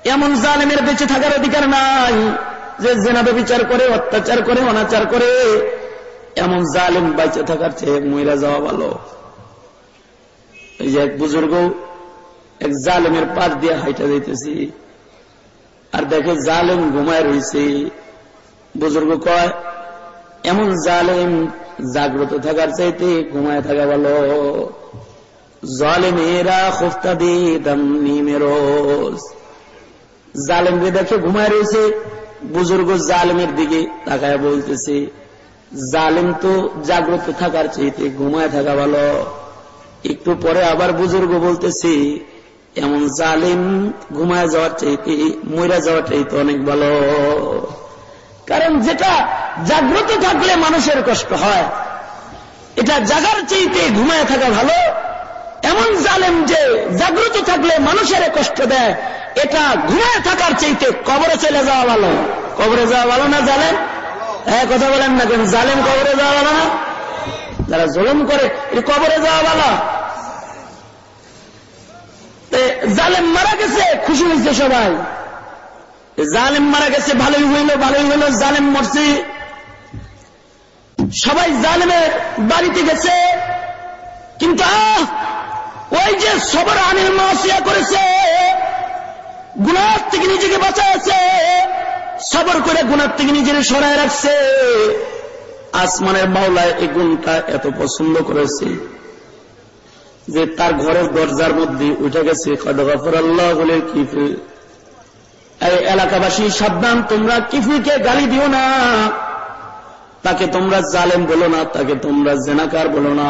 এমন জালেমের বেঁচে থাকার অধিকার নাই যে জেনাবে বিচার করে, অত্যাচার করে, অনাচার করে। এমন জালেম বাইচে থাকার চেয়ে মহিলা যাওয়া ভালো। এই যে এক বুজুর্গ এক জালেমের পাশ দিয়ে হাইটা যাইতেছি। আর দেখে জালেম ঘুমায় রয়েছে বুজুর্গ কয়, এমন জালেম জাগ্রত থাকার চাইতে ঘুমায় থাকা ভালো। জালেমেরা খোফতা দিয়ে দাম নিমেরোজ জালেমকে দেখে ঘুমায় রয়েছে, বুজুর্গ জালেমের দিকে তাকায় বলতেছে, জালেম তো জাগ্রত থাকার চাইতে ঘুমায় থাকা ভালো। একটু পরে আবার বুজুর্গ বলতেছি, এমন জালিম ঘুমায় যাওয়ার চাইতে মইরা যাওয়ার চাইতে অনেক ভালো। কারণ যেটা জাগ্রত থাকলে মানুষের কষ্ট হয়, এটা জাগার চাইতে ঘুমায় থাকা ভালো এমন জালেম যে জাগ্রত থাকলে মানুষের কষ্ট দেয়, এটা ঘুমায় থাকার চাইতে কবরে চলে যাওয়া ভালো। কবরে যাওয়া ভালো না জালেম? হ্যাঁ কথা বলেন না কেন? জালেম কবরে যাওয়া ভালো না? যারা জলম করে কবরে যাওয়া ভালো। জালেম মারা গেছে, খুশি হয়েছে সবাই। জালেম মারা গেছে, ভালোই হইল ভালোই হইল, জালেম মরছি। সবাই জালেমের বাড়িতে গেছে, কিন্তু ওই যে সবর আনিল মাসিয়া করেছে গুণার থেকে নিজেকে বাঁচাচ্ছে সবর করে গুণার থেকে নিজের সরায় রাখছে। আসমানের মাওলায় এই গুণটা এত পছন্দ করেছে যে তার ঘরের দরজার মধ্যে উঠে গেছে কদগাফর আল্লাহ বলে কিফু এলাকাবাসী, সাবধান, তোমরা কিফুকে গালি দিও না। তাকে তোমরা জালেম বলো না, তাকে তোমরা জেনাকার বলো না।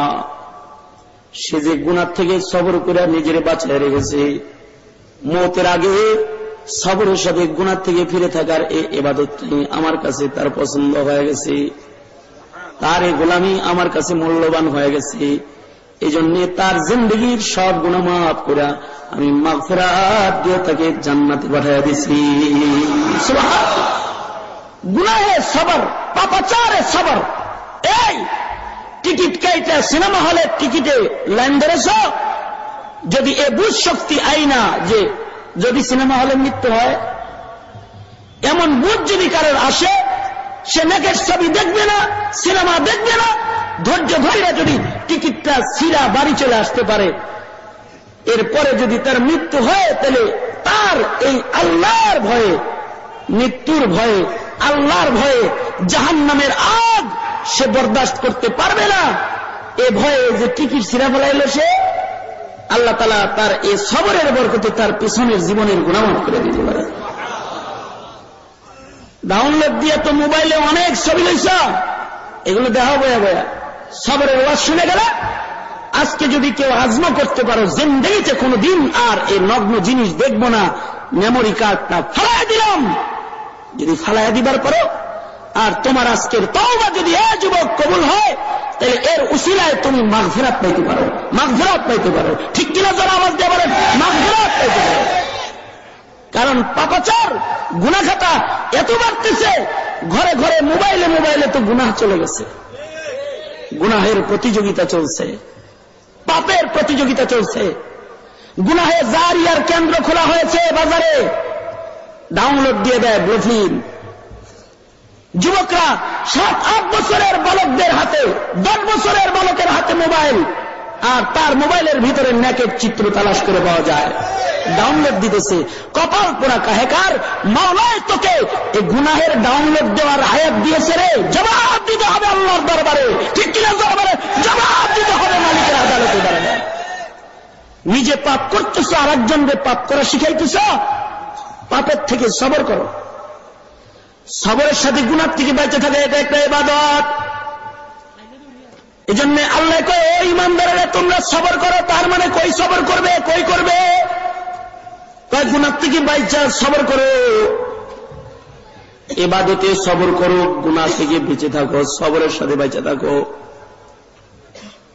সে যে গুণার থেকে সবর করে নিজের বাঁচায় রেখেছে, মতের আগে সবরের সাথে গুণার থেকে ফিরে থাকার এই এবাদতটি আমার কাছে তার পছন্দ হয়ে গেছে। তার এই গোলামি আমার কাছে মূল্যবান হয়ে গেছে। এই জন্য তার জিন্দগির সব গুণা মাফ করে আমি মাফেরাত দিয়ে তাকে জান্নাতে পাঠাইয়া দিছি। গুনাহে সবর, পাপাচারে সবর, এই টিকিট কেটে সিনেমা হলে টিকিটে লাইন ধরেছ? যদি এ বুঝ শক্তি আই না যে যদি সিনেমা হলে মৃত্যু হয়, এমন বুঝ যদি কারোর আসে, সে নেকের ছবি দেখবে না, সিনেমা দেখবে না, ধৈর্য ধরে যদি টিকিটটা সিরা বাড়ি চলে আসতে পারে, এরপরে যদি তার মৃত্যু হয়, তাহলে তার এই আল্লাহর ভয়ে, মৃত্যুর ভয়ে আল্লাহর ভয়ে জাহান নামের আগ সে বরদাস্ত করতে পারবে না। এ ভয়ে যে টিকিট সিরা ফেলাইল সে, আল্লাহ তালা তার এই সবরের বরকতে তার পিছনের জীবনের গুণামত করে দিতে পারে। ডাউনলোড দিয়ে তো মোবাইলে অনেক ছবি লইছ, এগুলো দেখা বয়া বয়া। সবরের ওয়াজ শুনে গেল, আজকে যদি কেউ আজমা করতে পারো, জিন্দগিতে কোনো দিন আর এই নগ্ন জিনিস দেখব না। মেমোরি কার্ডটা ফালাই দিলাম। যদি ফালাই দিবার পরো, আর তোমার আজকের তওবা যদি এ যুবক কবুল হয়, তাহলে এর উসিলায় তুমি মাঘফেরাত পাইতে পারো। মাঘফেরাত পাইতে পারো। ঠিক কিনা যারা আওয়াজ দিয়ে পারেন মাঘফেরাত পাইতে পারো। কারণ পাপাচার গুনাখাতা এত বাড়তেছে, ঘরে ঘরে মোবাইলে মোবাইলে তো গুনাহ চলে গেছে। গুনাহের প্রতিযোগিতা চলছে। পাপের প্রতিযোগিতা চলছে। গুনাহে জারিয়ার কেন্দ্র খোলা হয়েছে বাজারে। ডাউনলোড দিয়ে দেয় ব্লুফিন যুবকরা সাত, আট বছরের বালকদের হাতে, দশ বছরের বালকের হাতে মোবাইল, আর তার মোবাইলের ভিতরে ন্যাকের চিত্র তালাশ করে পাওয়া যায়। ডাউনলোড দিতেছে। কপাল পোড়া কাহেকার, মাওলায় তোকে এই গুনাহের ডাউনলোড দেওয়ার আয়াত দিয়েছে রে। জবাব দিতে হবে আল্লাহর দরবারে। ঠিক কিনা দরবারে? জবাব দিতে হবে মালিকের আদালতে। দাঁড়াবে নিজে পাপ করতেছ আর একজনকে পাপ করা শিখাইতেছ পাপের থেকে সবর করো। সবরের সাথে গুণার থেকে বেঁচে থাকে এটা একটা এবাদত এই জন্য আল্লাহ কয়, ও ইমানদারেরা, তোমরা সবর করো, তার মানে কই সবর করবে, কই করবে? কয় গুণার থেকে বাইচা সবর করো। এবাদতে সবর করো গুণা থেকে বেঁচে থাকো, সবরের সাথে বেঁচে থাকো।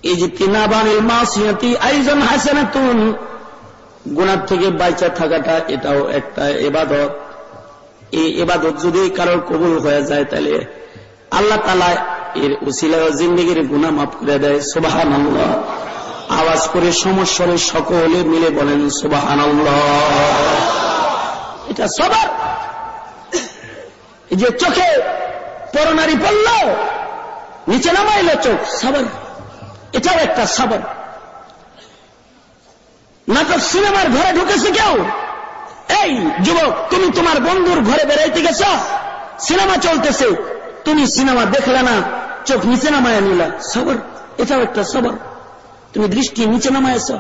এই যে তিনাবানিল মাসিয়াতি আইজন হাসানাতুন। গুণার থেকে বাইচা থাকাটা এটাও একটা এবাদত। এই এবাদত যদি কারোর কবুল হয়ে যায় তাহলে আল্লাহ তালা এর উসিলা জিন্দগির গুণা মাফ করে দেয়। সুবাহান আওয়াজ করে সমস্যরে সকলে মিলে বলেন সুবাহান এটা সবার। এই যে চোখে পরনারি পড়ল, নিচে নামাইল চোখ, সবার। এটাও একটা সবার। নাটক সিনেমার ঘরে ঢুকেছে কেউ? এই যুবক, তুমি তোমার বন্ধুর ঘরে বেড়াইতে গেছ? সিনেমা চলতেছে। তুমি সিনেমা দেখলে না, চোখ নিচে নামায় নিলা। সবর, এটাও একটা সবর। তুমি দৃষ্টি নিচে নামায়ছ।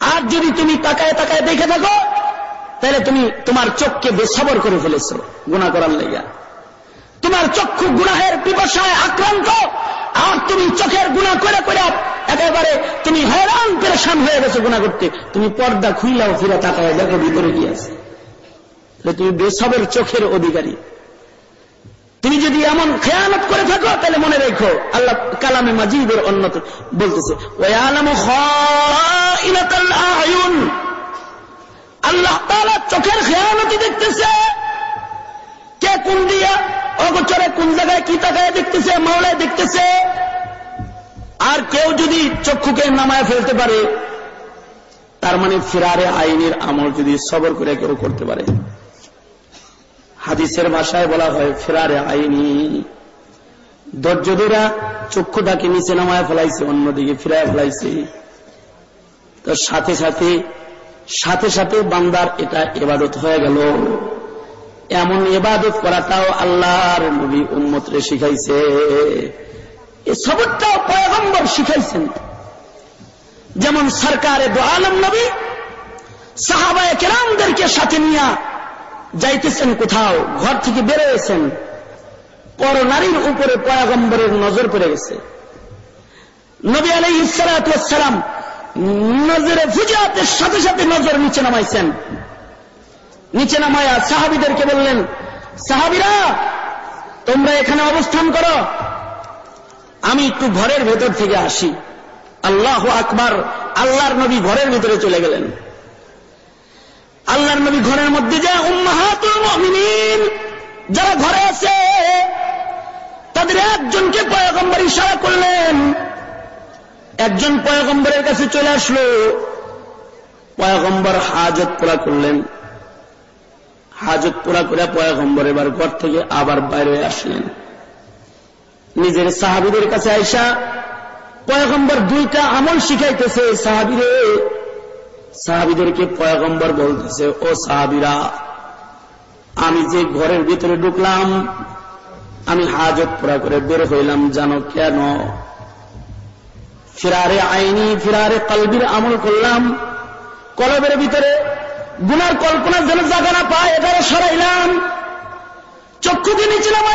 আর যদি তুমি তাকায় তাকায় দেখে থাকো, তাহলে তুমি তোমার চোখকে বেসবর করে ফেলেছ গুণা করার লেগা তোমার চক্ষু গুণাহের পিপাসায় আক্রান্ত। আর তুমি চোখের গুণা করে করে একেবারে তুমি হয়রান, পেরেশান হয়ে গেছো গুণা করতে। তুমি পর্দা খুইলাও ফিরে তাকায়, দেখো ভিতরে কি আছে। তুমি বেসবের চোখের অধিকারী। তুমি যদি এমন খেয়ানত করে থাকো, তাহলে মনে রেখো, আল্লাহ কালামে মাজিদের অন্যত বলতেছে আল্লাহ তালা চোখের খেয়ানতি দেখতেছে। কে কোন দিয়া? অগোচরে কোন জায়গায় কি তাকায় দেখতেছে, মাওলায় দেখতেছে? আর কেউ যদি চক্ষুকে নামায় ফেলতে পারে, তার মানে ফিরারে আইনের আমল যদি সবর করে কেউ করতে পারে। হাদিসের ভাষায় বলা হয়, ফেরারে আইনি। দর্জদেরা চক্ষুটাকে নিচে নামায় ফেলাইছে, অন্যদিকে ফিরায় ফেলাইছে। তো সাথে সাথে সাথে সাথে বান্দার এটা এবাদত হয়ে গেল। এমন এবাদত করাটাও আল্লাহর নবী উন্মতরে শিখাইছে। এই সবরটাও পয়গম্বর শিখাইছেন। যেমন সরকারে দো আলম নবী, সাহাবায় কেরামদেরকে সাথে নিয়ে যাইতেছেন কোথাও, ঘর থেকে বেরোয়েছেন, পর নারীর উপরে পয়াগম্বরের নজর পড়ে গেছে। নবী আলাই ইসালাম নজরে ফুজাতের সাথে সাথে নজর নিচে নামাইছেন। নিচে নামায়া সাহাবিদেরকে বললেন, সাহাবিরা, তোমরা এখানে অবস্থান করো। আমি একটু ঘরের ভেতর থেকে আসি। আল্লাহ আকবার, আল্লাহর নবী ঘরের ভিতরে চলে গেলেন। আল্লাহর নবী ঘরের মধ্যে যায়, উম্মাহাতুল যারা ঘরে আছে, তাদের একজনকে পয়গম্বর ইশারা করলেন। একজন পয়গম্বরের কাছে চলে আসলো। পয়গম্বর হাজত পুরা করলেন। হাজত পুরা করে পয়গম্বর এবার ঘর থেকে আবার বাইরে আসলেন। নিজের সাহাবিদের কাছে আইসা পয়গম্বর দুইটা আমল শিখাইতেছে, সাহাবিরে, সাহাবিদেরকে পয়গম্বর বলতেছে, ও সাহাবিরা, আমি যে ঘরের ভিতরে ঢুকলাম, আমি হাজত পুরা করে বের হইলাম, জানো কেন? ফিরারে আইনি, ফিরারে কলবির আমল করলাম। কলবের ভিতরে গুনার কল্পনা যেন জায়গা না পায়, এবারে সরাইলাম চক্ষু চক্ষুকে নিয়েছিলাম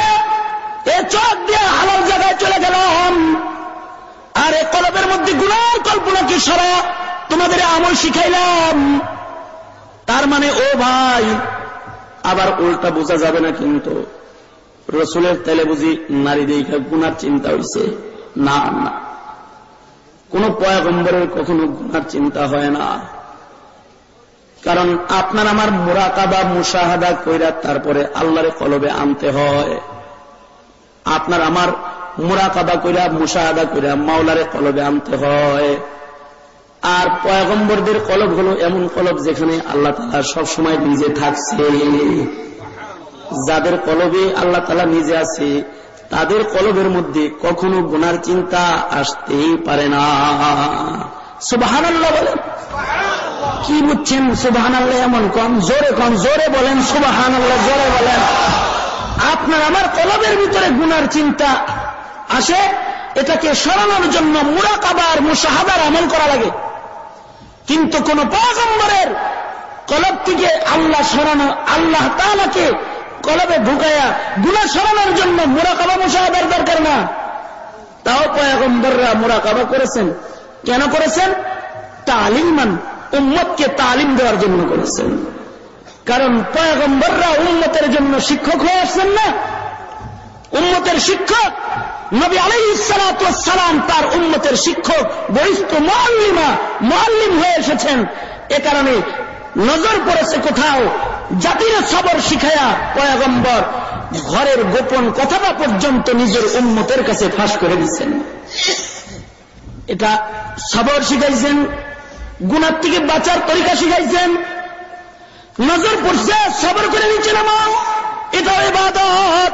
এ চোখ দিয়ে হালার জায়গায় চলে গেলাম। আর এ কলবের মধ্যে গুনার কল্পনা কি সরা? তোমাদের আমল শিখাইলাম। তার মানে ও ভাই, আবার উল্টা বোঝা যাবে না কিন্তু। রসুলের তেলে বুঝি নারী দেখা গুনার চিন্তা হয়েছে না না। কোন পয়াগম্বরের কখনো গুনার চিন্তা হয় না। কারণ আপনার আমার মোরাকাবা মুসাহাদা কইরা তারপরে আল্লাহরে কলবে আনতে হয়। আপনার আমার মোরাকাবা কইরা মুসাহাদা কইরা মাওলারে কলবে আনতে হয়। আর পয়গম্বরদের কলব হল এমন কলব যেখানে আল্লাহ তালা সবসময় নিজে থাকছে। যাদের কলবে আল্লাহ তালা নিজে আছে, তাদের কলবের মধ্যে কখনো গুনার চিন্তা আসতেই পারে না। আল্লাহ বলেন। কি বুঝছেন? সুবাহান আল্লাহ এমন কম? জোরে কম, জোরে বলেন সুবাহান আল্লাহ জোরে বলেন। আপনার আমার কলবের ভিতরে গুনার চিন্তা আসে, এটাকে সরানোর জন্য মুরাকাবার মুসাহাদার আমল করা লাগে। কিন্তু কোন পয়গম্বরের কলব থেকে আল্লাহ সরানো, আল্লাহ তালাকে কলবে ঢুকাইয়া গুণা সরানোর জন্য মুরাকাবা মুসাহাদার দরকার না। তাও পয়গম্বররা মুরাকাবা করেছেন। কেন করেছেন? তালিমান উম্মতকে তালিম দেওয়ার জন্য করেছেন। কারণ পয়গম্বররা উন্মতের জন্য শিক্ষক হয়ে আসছেন না। উন্মতের শিক্ষক, নবী আলাই সালাম তার উন্মতের শিক্ষক বরিষ্ঠ মোয়াল্লিমা মোয়াল্লিম হয়ে এসেছেন। এ কারণে নজর পড়েছে কোথাও জাতির সবর শিখায়া পয়াগম্বর ঘরের গোপন কথাটা পর্যন্ত নিজের উন্মতের কাছে ফাঁস করে দিচ্ছেন। এটা সবর শিখাইছেন গুণার থেকে বাঁচার তরিকা শিখাইছেন। নজর পড়ছে, সবর করে নিচে নামাও এটা এবাদত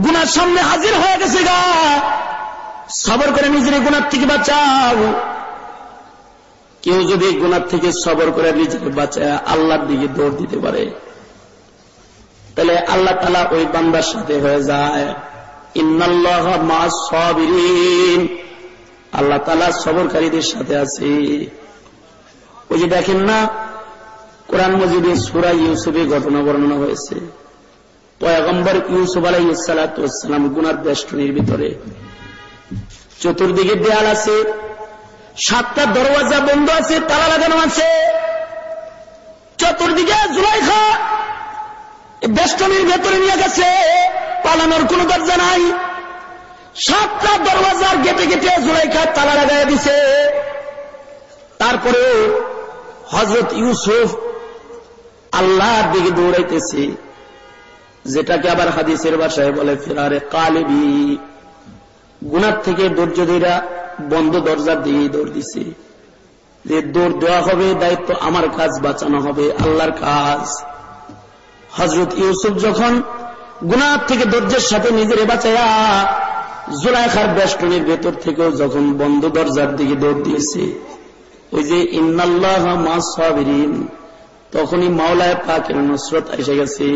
গুনার সামনে হাজির হয়ে গেছে গা। সবর করে নিজের গুণার থেকে বাঁচাও। কেউ যদি গুণার থেকে সবর করে নিজেকে বাঁচায়, আল্লাহর দিকে দৌড় দিতে পারে। তাহলে আল্লাহ তালা ওই বান্দার সাথে হয়ে যায়। ইন্নাল্লাহ মা সবিরিন। আল্লাহ তালা সবরকারীদের সাথে আছে। ওই যে দেখেন না, কোরআন মজিদের সুরা ইউসুফের ঘটনা বর্ণনা হয়েছে। পয়গম্বর ইউসুফ আলাই ইসালাতাম গুনার বেষ্টনীর ভিতরে। চতুর্দিকে দেয়াল আছে, সাতটা দরওয়াজা বন্ধ আছে, তালা লাগানো আছে। চতুর্দিকে জুলাইখা বেষ্টনীর ভেতরে নিয়ে গেছে, পালানোর কোন দরজা নাই। সাতটা দরওয়াজার গেটে গেটে জুলাইখা তালা লাগাই দিছে। তারপরে হজরত ইউসুফ আল্লাহর দিকে দৌড়াইতেছে, যেটাকে আবার হাদিসের বাসায় বলে ফেরারে কালেবি। গুনার থেকে ধৈর্যদীরা বন্ধ দরজার দিকে দৌড় দিছে। যে দৌড় দেওয়া হবে, দায়িত্ব আমার কাজ, বাঁচানো হবে আল্লাহর কাজ। হজরত ইউসুফ যখন গুনার থেকে ধৈর্যের সাথে নিজের বাঁচাইয়া জুলাইখার বেষ্টনের ভেতর থেকেও যখন বন্ধ দরজার দিকে দৌড় দিয়েছে ওই যে ইন্নাল্লাহ তখনই মাওলায় পাকের নসরত এসে গেছে।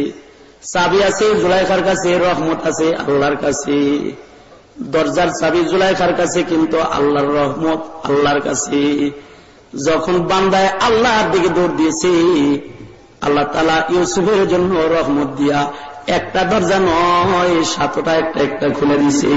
চাবি আছে, জুলাইখার কাছে, রহমত আছে, আল্লাহর কাছে। দরজার চাবি জুলাইখার কাছে, কিন্তু আল্লাহর রহমত আল্লাহর কাছে। যখন বান্দায় আল্লাহর দিকে দৌড় দিয়েছে, আল্লাহ তালা ইউসুফের জন্য রহমত দিয়া একটা দরজা নয়, সাতটা একটা একটা খুলে দিছে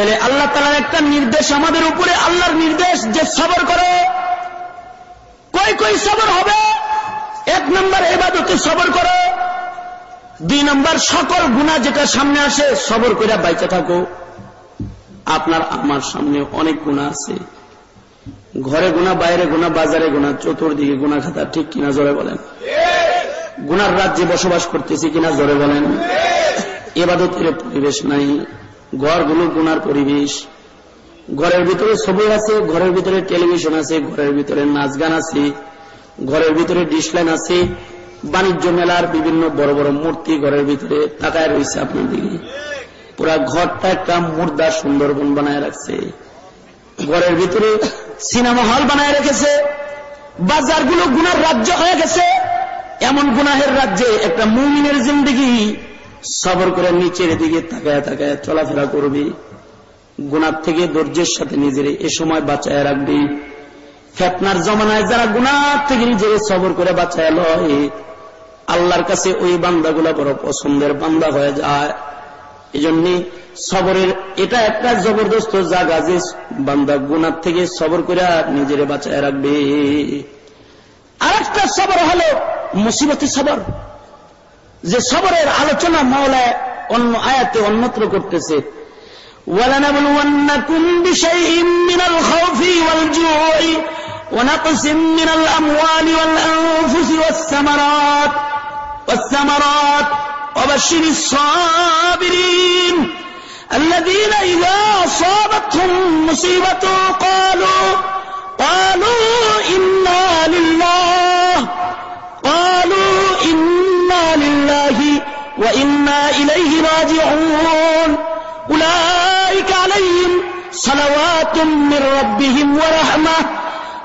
তাহলে আল্লাহ তালার একটা নির্দেশ আমাদের উপরে, আল্লাহর নির্দেশ যে সবর করে। কই কই সবর হবে? এক নম্বর এবাদতে সবর করো। দুই নম্বর সকল গুণা যেটা সামনে আসে, সবর করে বাইচে থাকো। আপনার আমার সামনে অনেক গুণা আছে। ঘরে গুণা বাইরে গুণা বাজারে গুণা চতুর্দিকে গুণা খাতা, ঠিক কিনা জোরে বলেন? গুনার রাজ্যে বসবাস করতেছি কিনা জোরে বলেন? এবাদতের পরিবেশ নাই। ঘরগুলো গুনার পরিবেশ। ঘরের ভিতরে ছবি আছে, ঘরের ভিতরে টেলিভিশন আছে, ঘরের ভিতরে নাচ গান আছে, ঘরের ভিতরে ডিসলাইন আছে। বাণিজ্য মেলার বিভিন্ন বড় বড় মূর্তি ঘরের ভিতরে তাকায় রয়েছে আপনার দিকে পুরা ঘরটা একটা মুর্দা সুন্দরবন বানায় রাখছে। ঘরের ভিতরে সিনেমা হল বানায় রেখেছে। বাজারগুলো গুনার রাজ্য হয়ে গেছে। এমন গুনাহের রাজ্যে একটা মুমিনের জিন্দগি সবর করে নিচের দিকে তাকায় তাকায় চলাফেরা করবি, গুনার থেকে ধৈর্যের সাথে নিজের এ সময় বাঁচায় রাখবি। ফেতনার জমানায় যারা গুনার থেকে নিজের সবর করে বাঁচায় লয়, আল্লাহর কাছে ওই বান্দাগুলা বড় পছন্দের বান্দা হয়ে যায়। এই জন্য সবরের এটা একটা জবরদস্ত জায়গা যে বান্দা গুনার থেকে সবর করে নিজের বাঁচায় রাখবে। আর একটা সবর হলো মুসিবতি সবর। যে সবরের আলোচনা মাওলায় অন্য আয়াতে অন্যত্র করতেছে ولنبلونكم بشيء من الخوف والجوع ونقص من الأموال والأنفس والثمرات والثمرات وبشر الصابرين الذين إذا أصابتهم مصيبة قالوا قالوا إنا لله قالوا إنا لله وإنا إليه راجعون أولئك عليهم صلوات من ربهم ورحمة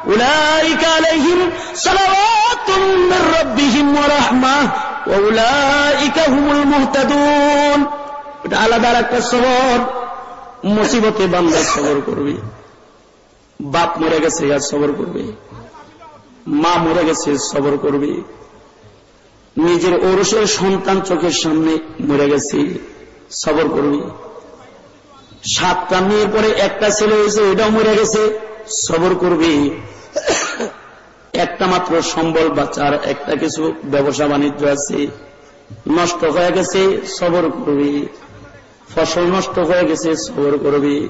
أولئك عليهم صلوات من ربهم ورحمة وأولئك هم المهتدون এটা আলাদা একটা সবর মুসিবতে বান্দা সবর করবে বাপ মরে গেছে আর সবর করবে মা মরে গেছে সবর করবে নিজের ওরসের সন্তান চোখের সামনে মরে গেছে। সবর করবে সাতটা মেয়ের পরে একটা ছেলে হয়েছে, এটাও মরে গেছে। সবর করবে। একটা মাত্র সম্বল বাচ্চার একটা কিছু ব্যবসা বাণিজ্য আছে। নষ্ট হয়ে গেছে, সবর করবি। ফসল নষ্ট হয়ে গেছে, সবর করবি।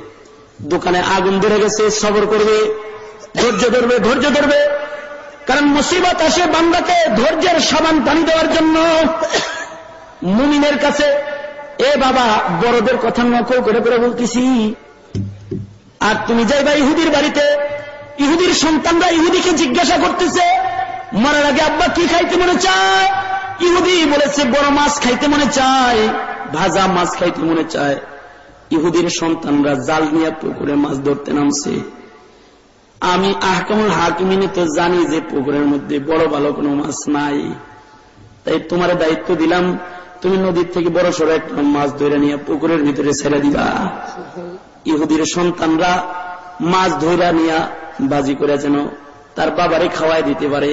দোকানে আগুন ধরে গেছে, সবর করবে। ধৈর্য ধরবে ধৈর্য ধরবে। কারণ মুসিবত আসে বান্দাকে ধৈর্যের সাবান পানি দেওয়ার জন্য। মুমিনের কাছে, এ বাবা, বড়দের কথা নকল করে করে বলতেছি। আর তুমি যাইবা ইহুদির বাড়িতে, ইহুদির সন্তানরা ইহুদিকে জিজ্ঞাসা করতেছে, মরার আগে আব্বা কি খাইতে মনে চায়? ইহুদি বলেছে, বড় মাছ খাইতে মনে চায়, ভাজা মাছ খাইতে মনে চায়। ইহুদির সন্তানরা জাল নিয়ে পুকুরে মাছ ধরতে নামছে। আমি আহকামুল হাকিমিনে তো জানি যে পুকুরের মধ্যে বড় ভালো কোনো মাছ নাই। তাই তোমার দায়িত্ব দিলাম, তুমি নদীর থেকে বড় সড়ো একটা মাছ ধরে নিয়ে পুকুরের ভিতরে ছেড়ে দিবা। ইহুদির সন্তানরা মাছ ধৈরা নিয়া বাজি করে যেন তার বাবারে খাওয়াই দিতে পারে।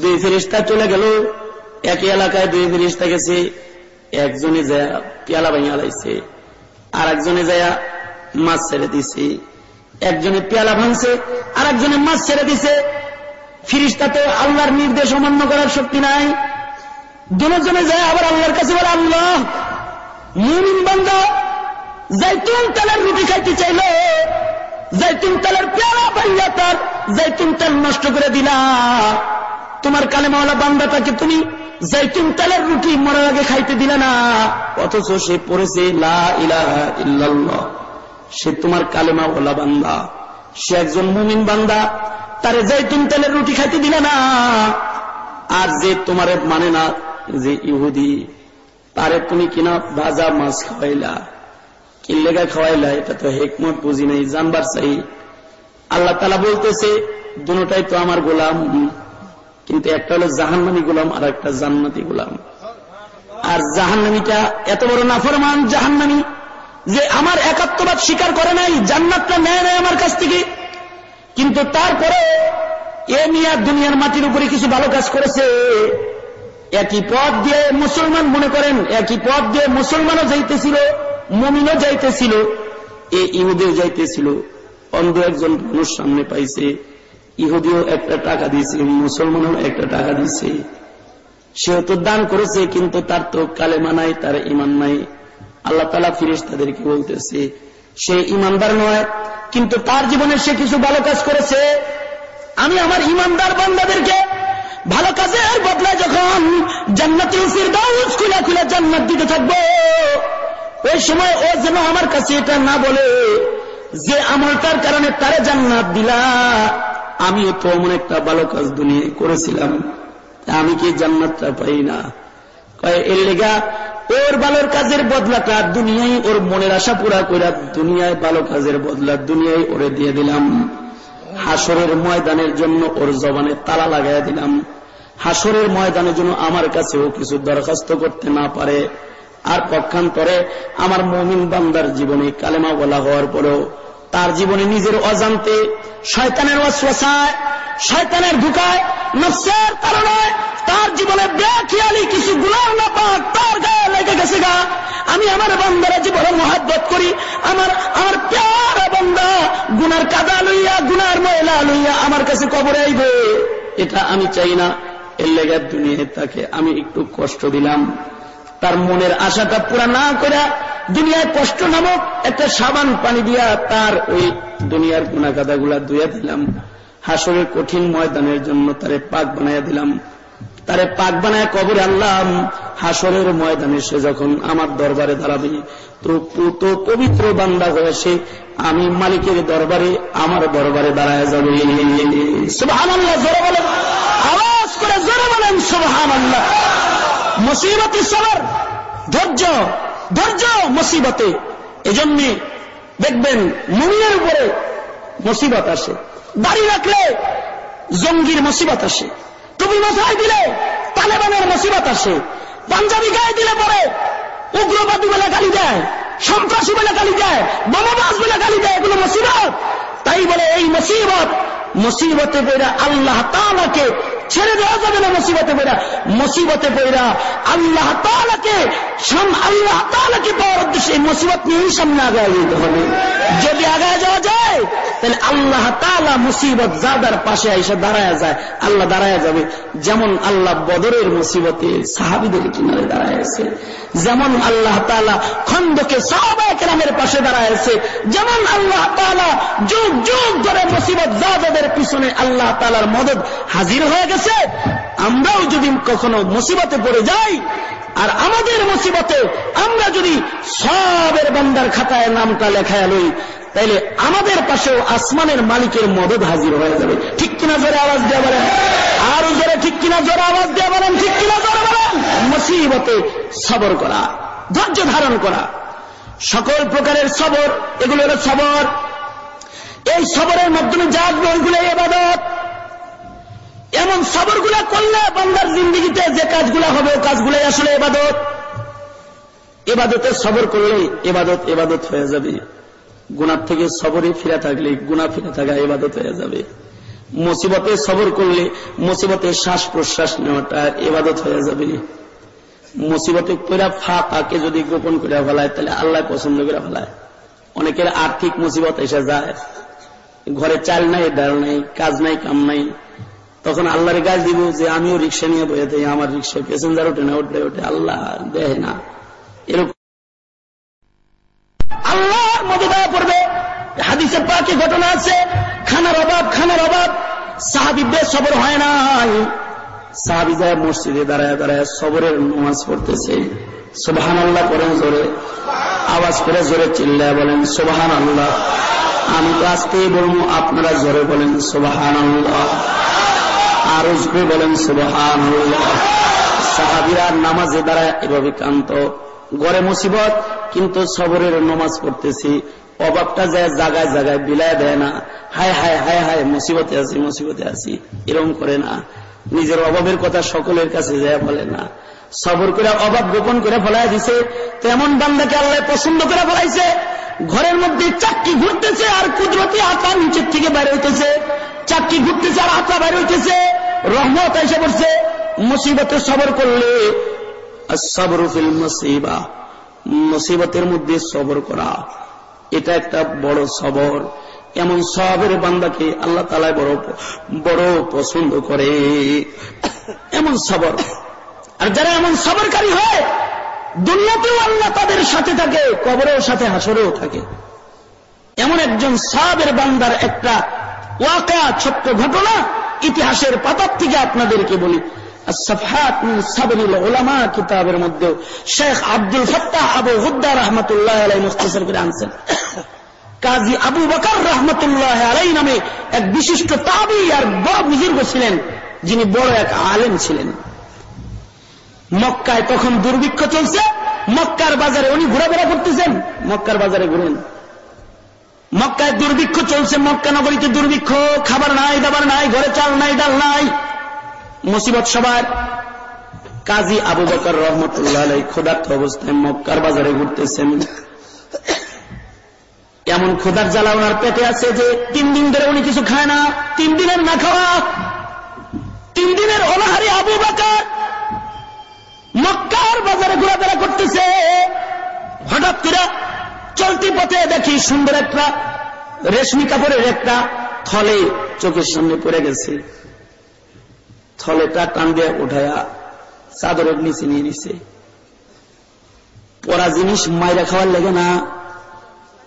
দুই ফেরিস্তা চলে গেল, একই এলাকায় দুই ফেরিস্তা গেছে, একজনে যায় পেয়ালা ভাঙিয়া লাইছে আর একজনে যায় মাছ ছেড়ে দিছে। একজনে পেয়ালা ভাঙছে আর একজনে মাছ ছেড়ে দিছে। ফিরিস্তাতে আল্লাহর নির্দেশ অমান্য করার শক্তি নাই। দুজনে যায় আবার আল্লাহর কাছে বলে, আল্লাহ, মুমিন বান্দা, জৈতুন তেলের রুটি খাইতে চাইল। জৈতুন তেলের পেয়ালা পাইয়া তার জৈতুন তেল নষ্ট করে দিলা। তোমার কালেমাওয়ালা বান্দাটাকে তুমি জৈতুন তেলের রুটি মরার আগে খাইতে দিলে না। অথচ সে পড়েছে, লা ইলাহা ইল্লাল্লাহ। সে তোমার কালেমাওয়ালা বান্দা। সে একজন মুমিন বান্দা, তারে জৈতুন তেলের রুটি খাইতে দিলে না। আর যে তোমার মানে না, যে ইহুদি, তারে তুমি কিনা ভাজা মাছ খাওয়াইলা। কিল্লেগা খাওয়াইলা, এটা তো হেকমত বুঝি নাই, জানবার চাই। আল্লাহ তালা বলতেছে, দুটাই তো আমার গোলাম। কিন্তু একটা হলো জাহান্নামি গোলাম, আর একটা জান্নাতি গোলাম। আর জাহান্নামিটা এত বড় নাফরমান জাহান্নামি। যে আমার একাত্মবাদ স্বীকার করে নাই, জান্নাতটা নেয় নাই আমার কাছ থেকে। কিন্তু তারপরে এ মিয়া দুনিয়ার মাটির উপরে কিছু ভালো কাজ করেছে। একই পথ দিয়ে মুসলমান মনে করেন, একই পথ দিয়ে মুসলমানও যাইতেছিল, মমিনও যাইতেছিল, এ ইহুদেও যাইতেছিল। অন্ধ একজন মানুষ সামনে পাইছে, ইহুদিও একটা টাকা দিয়েছে, মুসলমানও একটা টাকা দিয়েছে। সেও তো দান করেছে, কিন্তু তার তো কালেমা নাই, তার ইমান নাই। আল্লাহ তালা ফিরিস তাদেরকে বলতেছে, সে ইমানদার নয়, কিন্তু তার জীবনে সে কিছু ভালো কাজ করেছে। আমি আমার ইমানদার বান্দাদেরকে ভালো কাজের বদলা যখন জান্নাতি ফিরদাউস খুলে খুলে জান্নাত দিতে থাকব, ওই সময় ও যেন আমার কাছে এটা না বলে যে আমলটার কারণে তারে জান্নাত দিলা। আমিও তো এমন একটা ভালো কাজ দুনিয়ায় করেছিলাম আমি কি জান্নাতটা পাই না? এর লেগা ওর ভালোর কাজের বদলাটা দুনিয়ায় ওর মনের আশা পুরা করে দুনিয়ায় ভালো কাজের বদলা দুনিয়ায় ওরে দিয়ে দিলাম। হাসরের ময়দানের জন্য ওর জবানে তালা লাগাই দিলাম। হাসরের ময়দানের জন্য আমার কাছেও কিছু দরখাস্ত করতে না পারে। আর পক্ষান্তরে আমার মমিন বান্দার জীবনে কালেমা বলা হওয়ার পরেও তার জীবনে নিজের অজান্তে শয়তানের অশ্বাসায় শয়তানের ঢুকায় নফসের কারণে তার জীবনে বেখিয়ালি কিছু গুলার না পাক তার গায়ে লেগে গেছে গা। আমি আমার বান্দারা জীবনে মহাব্বত করি, আমার আমার প্যারা বান্দা, গুনার কাদা লইয়া, গুনার ময়লা লইয়া আমার কাছে কবরে আইবে। এটা আমি চাই না, এর লেগে দুনিয়ায় তাকে আমি একটু কষ্ট দিলাম। তার মনের আশাটা পুরা না করে দুনিয়ায় কষ্ট নামক একটা সাবান পানি দিয়া তার ওই দুনিয়ার গুণা কাদাগুলা ধুয়া দিলাম। হাসরের কঠিন ময়দানের জন্য তারে পাক বানাইয়া দিলাম। তারে পাক বানায় কবরে আনলাম। হাসরের ময়দানে সে যখন আমার দরবারে দাঁড়াবে তো তো পবিত্র বান্দা হয়ে সে আমি মালিকের দরবারে, আমার দরবারে দাঁড়ায় যাবে। বলেন। আওয়াজ করে জোরে বলেন আল্লাহ মুসিবতি সবর ধৈর্য ধৈর্য মুসিবতে। এজন্যে দেখবেন মুমিনের উপরে মুসিবত আসে। দাড়ি রাখলে জঙ্গির মুসিবত আসে। টুপি মাথায় দিলে তালেবানের মুসিবত আসে। পাঞ্জাবি গায়ে দিলে পরে উগ্রবাদী বলে গালি দেয়, সন্ত্রাসী বলে গালি দেয় বোমাবাস বলে গালি দেয়, এগুলো মুসিবত। তাই বলে এই মুসিবত, মুসিবতে পড়া আল্লাহ তালাকে ছেড়ে দেওয়া যাবে না মুসিবতে পড়া মুসিবতে পড়া আল্লাহ তালাকে আল্লাহ তালাকে পাওয়ার উদ্দেশ্যে এই মুসিবত নিয়েই সামনে আগায় যেতে হবে। যদি আগায় যাওয়া যায়, তাহলে আল্লাহ তালা মুসিবত যাদার পাশে এসে দাঁড়ায় যায়, আল্লাহ দাঁড়ায় যাবে। যেমন আল্লাহ বদরের মুসিবতে সাহাবিদের কিনারে দাঁড়ায় যেমন আল্লাহ তালা খন্দকে সাহাবাহামের পাশে দাঁড়ায় যেমন আল্লাহ তালা যুগ যুগ ধরে মুসিবত যাদের পিছনে আল্লাহ তালার মদত হাজির হয়ে গেছে। আমরাও যদি কখনো মুসিবতে পড়ে যাই, আর আমাদের মুসিবতে আমরা যদি সবের বান্দার খাতায় নামটা লেখায় লই, তাইলে আমাদের পাশেও আসমানের মালিকের মদত হাজির হয়ে যাবে। ঠিক কিনা জোরে আওয়াজ দেওয়া বলেন? আর জোরে ঠিক কিনা জোরে আওয়াজ দেওয়া বলেন? ঠিক কিনা জোরে বলেন? মুসিবতে সবর করা, ধৈর্য ধারণ করা। সকল প্রকারের সবর, এগুলো হলো সবর। এই সবরের মাধ্যমে যা আসবে এবাদত এমন সবরগুলা করলে বান্দার জিন্দিগিতে যে কাজগুলা হবে, ও কাজগুলাই আসলে এবাদত। এবাদতের সবর করলে এবাদত এবাদত হয়ে যাবে। গুণার থেকে সবরে ফিরে থাকলে গুণা ফিরে থাকা এবাদত হয়ে যাবে। মুসিবতে সবর করলে মুসিবতে শ্বাস প্রশ্বাস নেওয়াটা এবাদত হয়ে যাবে। মুসিবতে কইরা ফাঁকাকে যদি গোপন করে ফেলায়, তাহলে আল্লাহ পছন্দ করে ফেলায়। অনেকের আর্থিক মুসিবত এসে যায়। ঘরে চাল নাই, ডাল নাই, কাজ নাই, কাম নাই। তখন আল্লাহর গাছ দিব যে আমিও রিক্সা নিয়ে বয়ে থাকি আমার রিক্সায় প্যাসেঞ্জার ওঠে না ওঠে ওঠে, আল্লাহ দেয় না। এরকম। আল্লাহর মধ্যে দেওয়া পড়বে হাদিসে পাকে ঘটনা আছে, খানার অভাব খানার অভাব। সাহাবিদের সবর হয় নাই। সাহাবি যায় মসজিদে দাঁড়ায় দাঁড়ায় সবরের নামাজ পড়তেছে। সোবাহান আল্লাহ করেন জোরে। আওয়াজ করে জোরে চিল্লায় বলেন সোবাহান আল্লাহ আমি তো আসতেই বলব, আপনারা জোরে বলেন সোবাহান আল্লাহ আরও জোরে বলেন সোবাহান সাহাবিরা নামাজে দাঁড়ায় এভাবে কান্ত গড়ে মুসিবত, কিন্তু সবরের নমাজ পড়তেছি। অভাবটা যায় জায়গায় জায়গায় বিলায় দেয় না। হায় হায় হায় হায়, মুসিবতে আছি মুসিবতে আছি। এরকম করে না। নিজের অভাবের কথা সকলের কাছে যায় বলে না। সবর করে, অভাব গোপন করে ফেলাই দিছে। তেমন বান্দাকে আল্লাহ পছন্দ করে ফেলাইছে। ঘরের মধ্যে চাকরি ঘুরতেছে আর কুদরতি আত্মা নিচের থেকে বাইরে হইতেছে। চাকরি ঘুরতেছে আর আত্মা বাইরে হইতেছে, রহমত এসে পড়ছে। মুসিবতে সবর করলে সবরুফিল মুসিবা। মুসিবতের মধ্যে সবর করা, এটা একটা বড় সবর। এমন সবের বান্দাকে আল্লাহ তালায় বড় বড় পছন্দ করে। এমন সবর। আর যারা এমন সবরকারী হয়, দুনিয়াতেও আল্লাহ তাদের সাথে থাকে, কবরেও সাথে, হাসরেও থাকে। এমন একজন সাবের বান্দার একটা ওয়াকা ছোট্ট ঘটনা, ইতিহাসের পাতার থেকে আপনাদেরকে বলি। কিতাবের মধ্যে শেখ আব্দুল ফত্তাহ আবু হুদ্দা রহমতুল্লাহ আলাই করে আনছেন। কাজী আবু রহমতুল্লাহ আলাই নামে এক বিশিষ্ট তাবি আর বড় বুজুর্গ ছিলেন, যিনি বড় এক আলেম ছিলেন। মক্কায় তখন দুর্ভিক্ষ চলছে, মক্কার বাজারে উনি ঘোরাফেরা করতেছেন, মক্কার বাজারে ঘুরেন। মক্কায় দুর্ভিক্ষ চলছে, মক্কা নগরীতে দুর্ভিক্ষ, খাবার নাই, দাবার নাই, ঘরে চাল নাই, ডাল নাই। মুসিবত সবার। কাজী আবু বকর রহমতুল্লাহ আলাই ক্ষুধার্থ অবস্থায় মক্কার বাজারে ঘুরতেছেন। এমন ক্ষুধার জ্বালা ওনার পেটে আছে যে তিন দিন ধরে উনি কিছু খায় না। তিন দিনের না খাওয়া। তিন দিনের অনাহারি আবু বাকার মক্কার বাজারে ঘোরাফেরা করতেছে। হঠাৎ করে চলতি পথে দেখি সুন্দর একটা রেশমি কাপড়ের একটা থলে চোখের সামনে পড়ে গেছে। থলেটা টান দিয়ে উঠায়া চাদরের নিচে নিয়ে নিছে। পরা জিনিস মাইরা খাওয়ার লেগে না।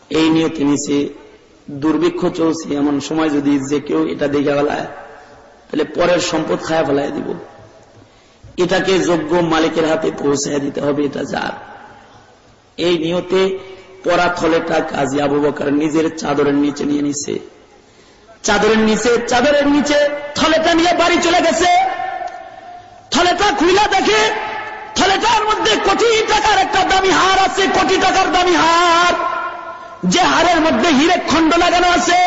এই নিয়তে নিচে দুর্ভিক্ষ চলছে। এমন সময় যদি যে কেউ এটা দেখে ফেলায়, তাহলে পরের সম্পদ খায়া ফেলায় দিব। এটাকে যোগ্য মালিকের হাতে পৌঁছায় দিতে হবে, এটা যার। এই নিয়তে পরা থলেটা কাজী আবু বকার নিজের চাদরের নিচে নিয়ে নিছে। চাদরের নিচে চাদরের নিচে থলেটা নিয়ে বাড়ি চলে গেছে। থলেটা খুইলা দেখে, থলেটার মধ্যে কোটি টাকার একটা দামি হার আছে, কোটি টাকার দামি হার। যে হারের মধ্যে হিরে খণ্ড লাগানো আছে,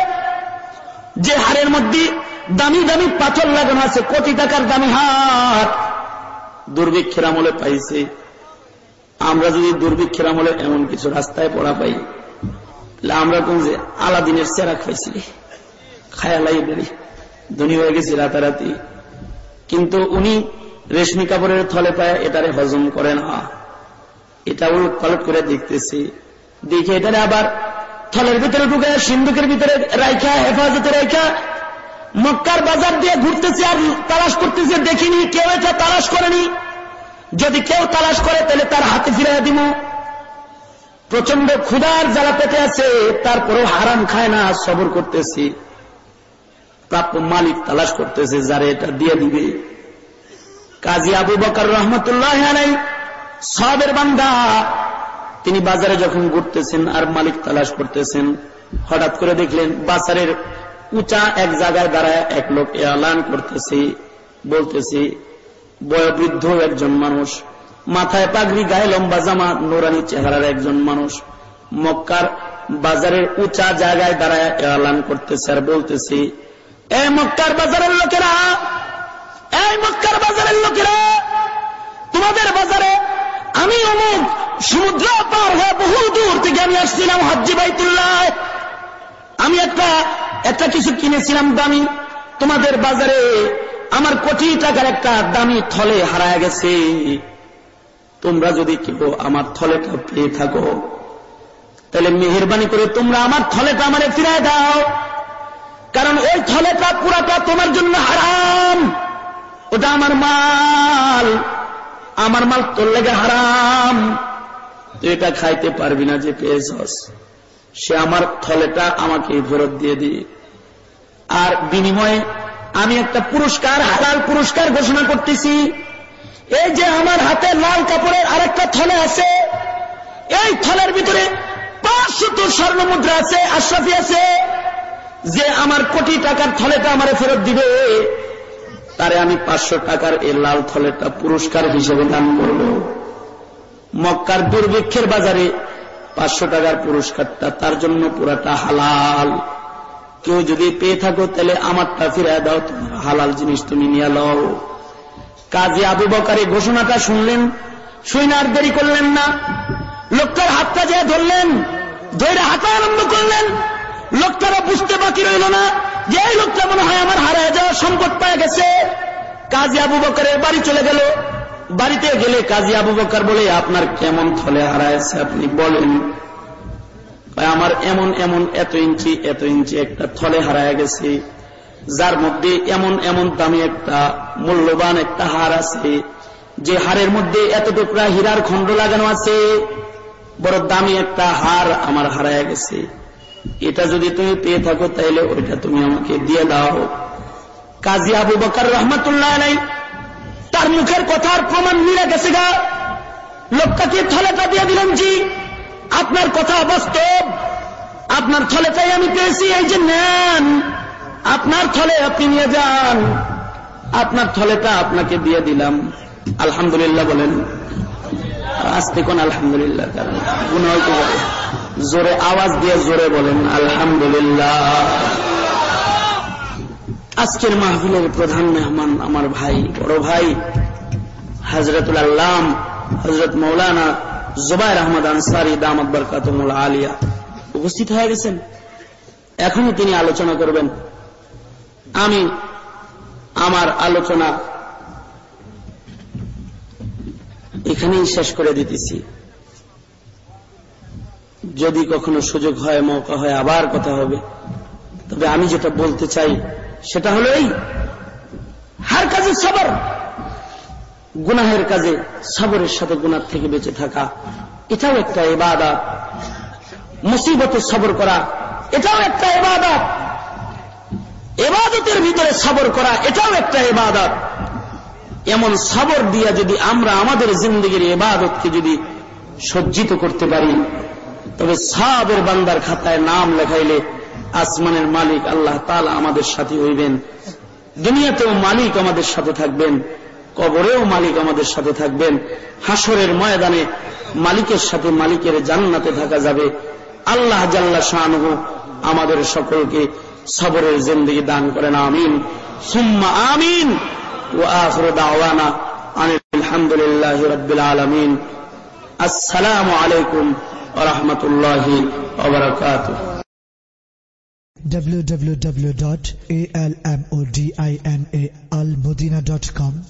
যে হারের মধ্যে দামি দামি পাথর লাগানো আছে, কোটি টাকার দামি হার। দুর্ভিক্ষের আমলে পাইছে। আমরা যদি দুর্ভিক্ষের আমলে এমন কিছু রাস্তায় পড়া পাই, তাহলে আমরা কোন যে আলাদিনের চেরা খাইছি খায়া লাইব্রেরি ধনী হয়ে গেছি রাতারাতি। কিন্তু উনি রেশমি কাপড়ের থলে পায় এটারে হজম করে না। এটা উলট পালট করে দেখতেছি। দেখে এটারে আবার থলের ভিতরে ঢুকে, সিন্ধুকের ভিতরে রাইখা, হেফাজতে রাইখা, মক্কার বাজার দিয়ে ঘুরতেছে আর তালাশ করতেছে, দেখিনি, কেউ এটা তালাশ করেনি। যদি কেউ তালাশ করে, তাহলে তার হাতে ফিরে দিব প্রচণ্ড ক্ষুধার যারা পেতে আছে, তারপরেও হারাম খায় না, সবর করতেছি। প্রাপ্য মালিক তালাশ করতেছে, যারা এটা দিয়ে দিবে। কাজী আবু বকর রহমতুল্লাহ সবের বান্দা। তিনি বাজারে যখন ঘুরতেছেন, আর মালিক তালাশ করতেছেন, হঠাৎ করে দেখলেন বাজারের উঁচা এক জায়গায় দাঁড়ায় এক লোক এলান করতেছি, বলতেছি বয়োবৃদ্ধ একজন মানুষ, মাথায় পাগড়ি, গায়ে লম্বা জামা, নোরানি চেহারার একজন মানুষ। মক্কার বাজারের উঁচা জায়গায় দাঁড়ায় এলান করতেছে আর বলতেছি, এ মক্কার বাজারের লোকেরা, এই মক্কার বাজারের লোকেরা, তোমাদের বাজারে আমি অমুক সমুদ্র পার হয়ে বহু দূর থেকে আমি আসছিলাম হজ্জি বাইতুল্লাহ। আমি একটা একটা কিছু কিনেছিলাম দামি। তোমাদের বাজারে আমার কোটি টাকার একটা দামি থলে হারায় গেছে। তোমরা যদি কেউ আমার থলেটা পেয়ে থাকো, তাহলে মেহরবানি করে তোমরা আমার থলেটা আমারে ফিরায় দাও। কারণ ওই থলেটা পুরাটা তোমার জন্য হারাম। ওটা আমার মাল। আমার মাল তোর লেগে হারাম। তুই এটা খাইতে পারবি না যে পেয়েছস। সে আমার থলেটা আমাকে ফেরত দিয়ে দি। আর বিনিময়ে আমি একটা পুরস্কার, হালাল পুরস্কার ঘোষণা করতেছি। এই যে আমার হাতে লাল কাপড়ের আরেকটা থলে আছে, এই থলের ভিতরে পাঁচশত স্বর্ণ মুদ্রা আছে, আশরাফি আছে। যে আমার কোটি টাকার থলেটা আমার ফেরত দিবে, তারে আমি পাঁচশো টাকার এই লাল থলেটা পুরস্কার হিসেবে দান করব। মক্কার দুর্ভিক্ষের বাজারে পাঁচশো টাকার পুরস্কারটা তার জন্য পুরাটা হালাল। কেউ যদি পেয়ে থাকো, তাহলে আমারটা ফিরে দাও হালাল জিনিস তুমি নিয়ে লও। কাজী আবু বকারে ঘোষণাটা শুনলেন আর দেরি করলেন না। লোকটার হাতটা যে ধরলেন ধরে হাঁটা আরম্ভ করলেন, লোকটারা বুঝতে বাকি রইল না যে এই লোকটা মনে হয় আমার হারায় যাওয়ার সম্পদ পায় গেছে। কাজী আবু বকারের বাড়ি চলে গেল। বাড়িতে গেলে কাজী আবু বকার বলে, আপনার কেমন থলে হারায়ছে আপনি বলেন। আমার এমন এমন এত ইঞ্চি এত ইঞ্চি একটা থলে হারায় গেছে, যার মধ্যে এমন এমন দামি একটা মূল্যবান একটা হার আছে, যে হারের মধ্যে এত টুকরা হীরার খণ্ড লাগানো আছে, বড় দামি একটা হার আমার হারায় গেছে। এটা যদি তুমি পেয়ে থাকো, তাইলে ওইটা তুমি আমাকে দিয়ে দাও। কাজী আবু বকার রহমতুল্লাহ নাই তার মুখের কথার প্রমাণ মিলে গেছে গা। লোকটাকে থলেটা দিয়ে দিলাম জি। আপনার কথা বাস্তব আপনার থলেটাই আমি পেয়েছি, এই যে নেন। আপনার থলে আপনি নিয়ে যান। আপনার থলেটা আপনাকে দিয়ে দিলাম। আলহামদুলিল্লাহ বলেন। আসতে কোন আলহামদুলিল্লাহ কারণ? জোরে আওয়াজ দিয়ে জোরে বলেন, আলহামদুলিল্লাহ। আজকের মাহফিলের প্রধান মেহমান আমার ভাই, বড় ভাই হজরতুল আল্লাম হজরত মৌলানা জুবাইর আহমদ আনসারি দামদ বরকাতমুল আলিয়া উপস্থিত হয়ে গেছেন। এখনই তিনি আলোচনা করবেন। আমি আমার আলোচনা এখানেই শেষ করে দিতেছি। যদি কখনো সুযোগ হয়, মৌকা হয়, আবার কথা হবে। তবে আমি যেটা বলতে চাই, সেটা হলো এই, হার কাজে সবর। গুনাহের কাজে সবরের সাথে গুনার থেকে বেঁচে থাকা, এটাও একটা এবাদাত মুসিবতে সবর করা, এটাও একটা এবাদাত এবাদতের ভিতরে সবর করা, এটাও একটা এবাদত এমন সবর দিয়া যদি আমরা আমাদের জিন্দগির এবাদতকে যদি সজ্জিত করতে পারি, তবে সাবের বান্দার খাতায় নাম লেখাইলে আসমানের মালিক আল্লাহ তালা আমাদের সাথে হইবেন, দুনিয়াতেও মালিক আমাদের সাথে থাকবেন। কবরেও মালিক আমাদের সাথে থাকবেন। হাসরের ময়দানে মালিকের সাথে মালিকের জান্নাতে থাকা যাবে। আল্লাহ জাল্লা শাহনহু আমাদের সকলকে সবরের জিন্দগি দান করেন, আমিন। সুম্মা আমিন। ও আখর দাওয়ানা আলহামদুলিল্লাহ রবিল আলমিন। আসসালামু আলাইকুম ওরহমতুল্লাহ ওবরাকাতুহ www.almodinaalmodina.com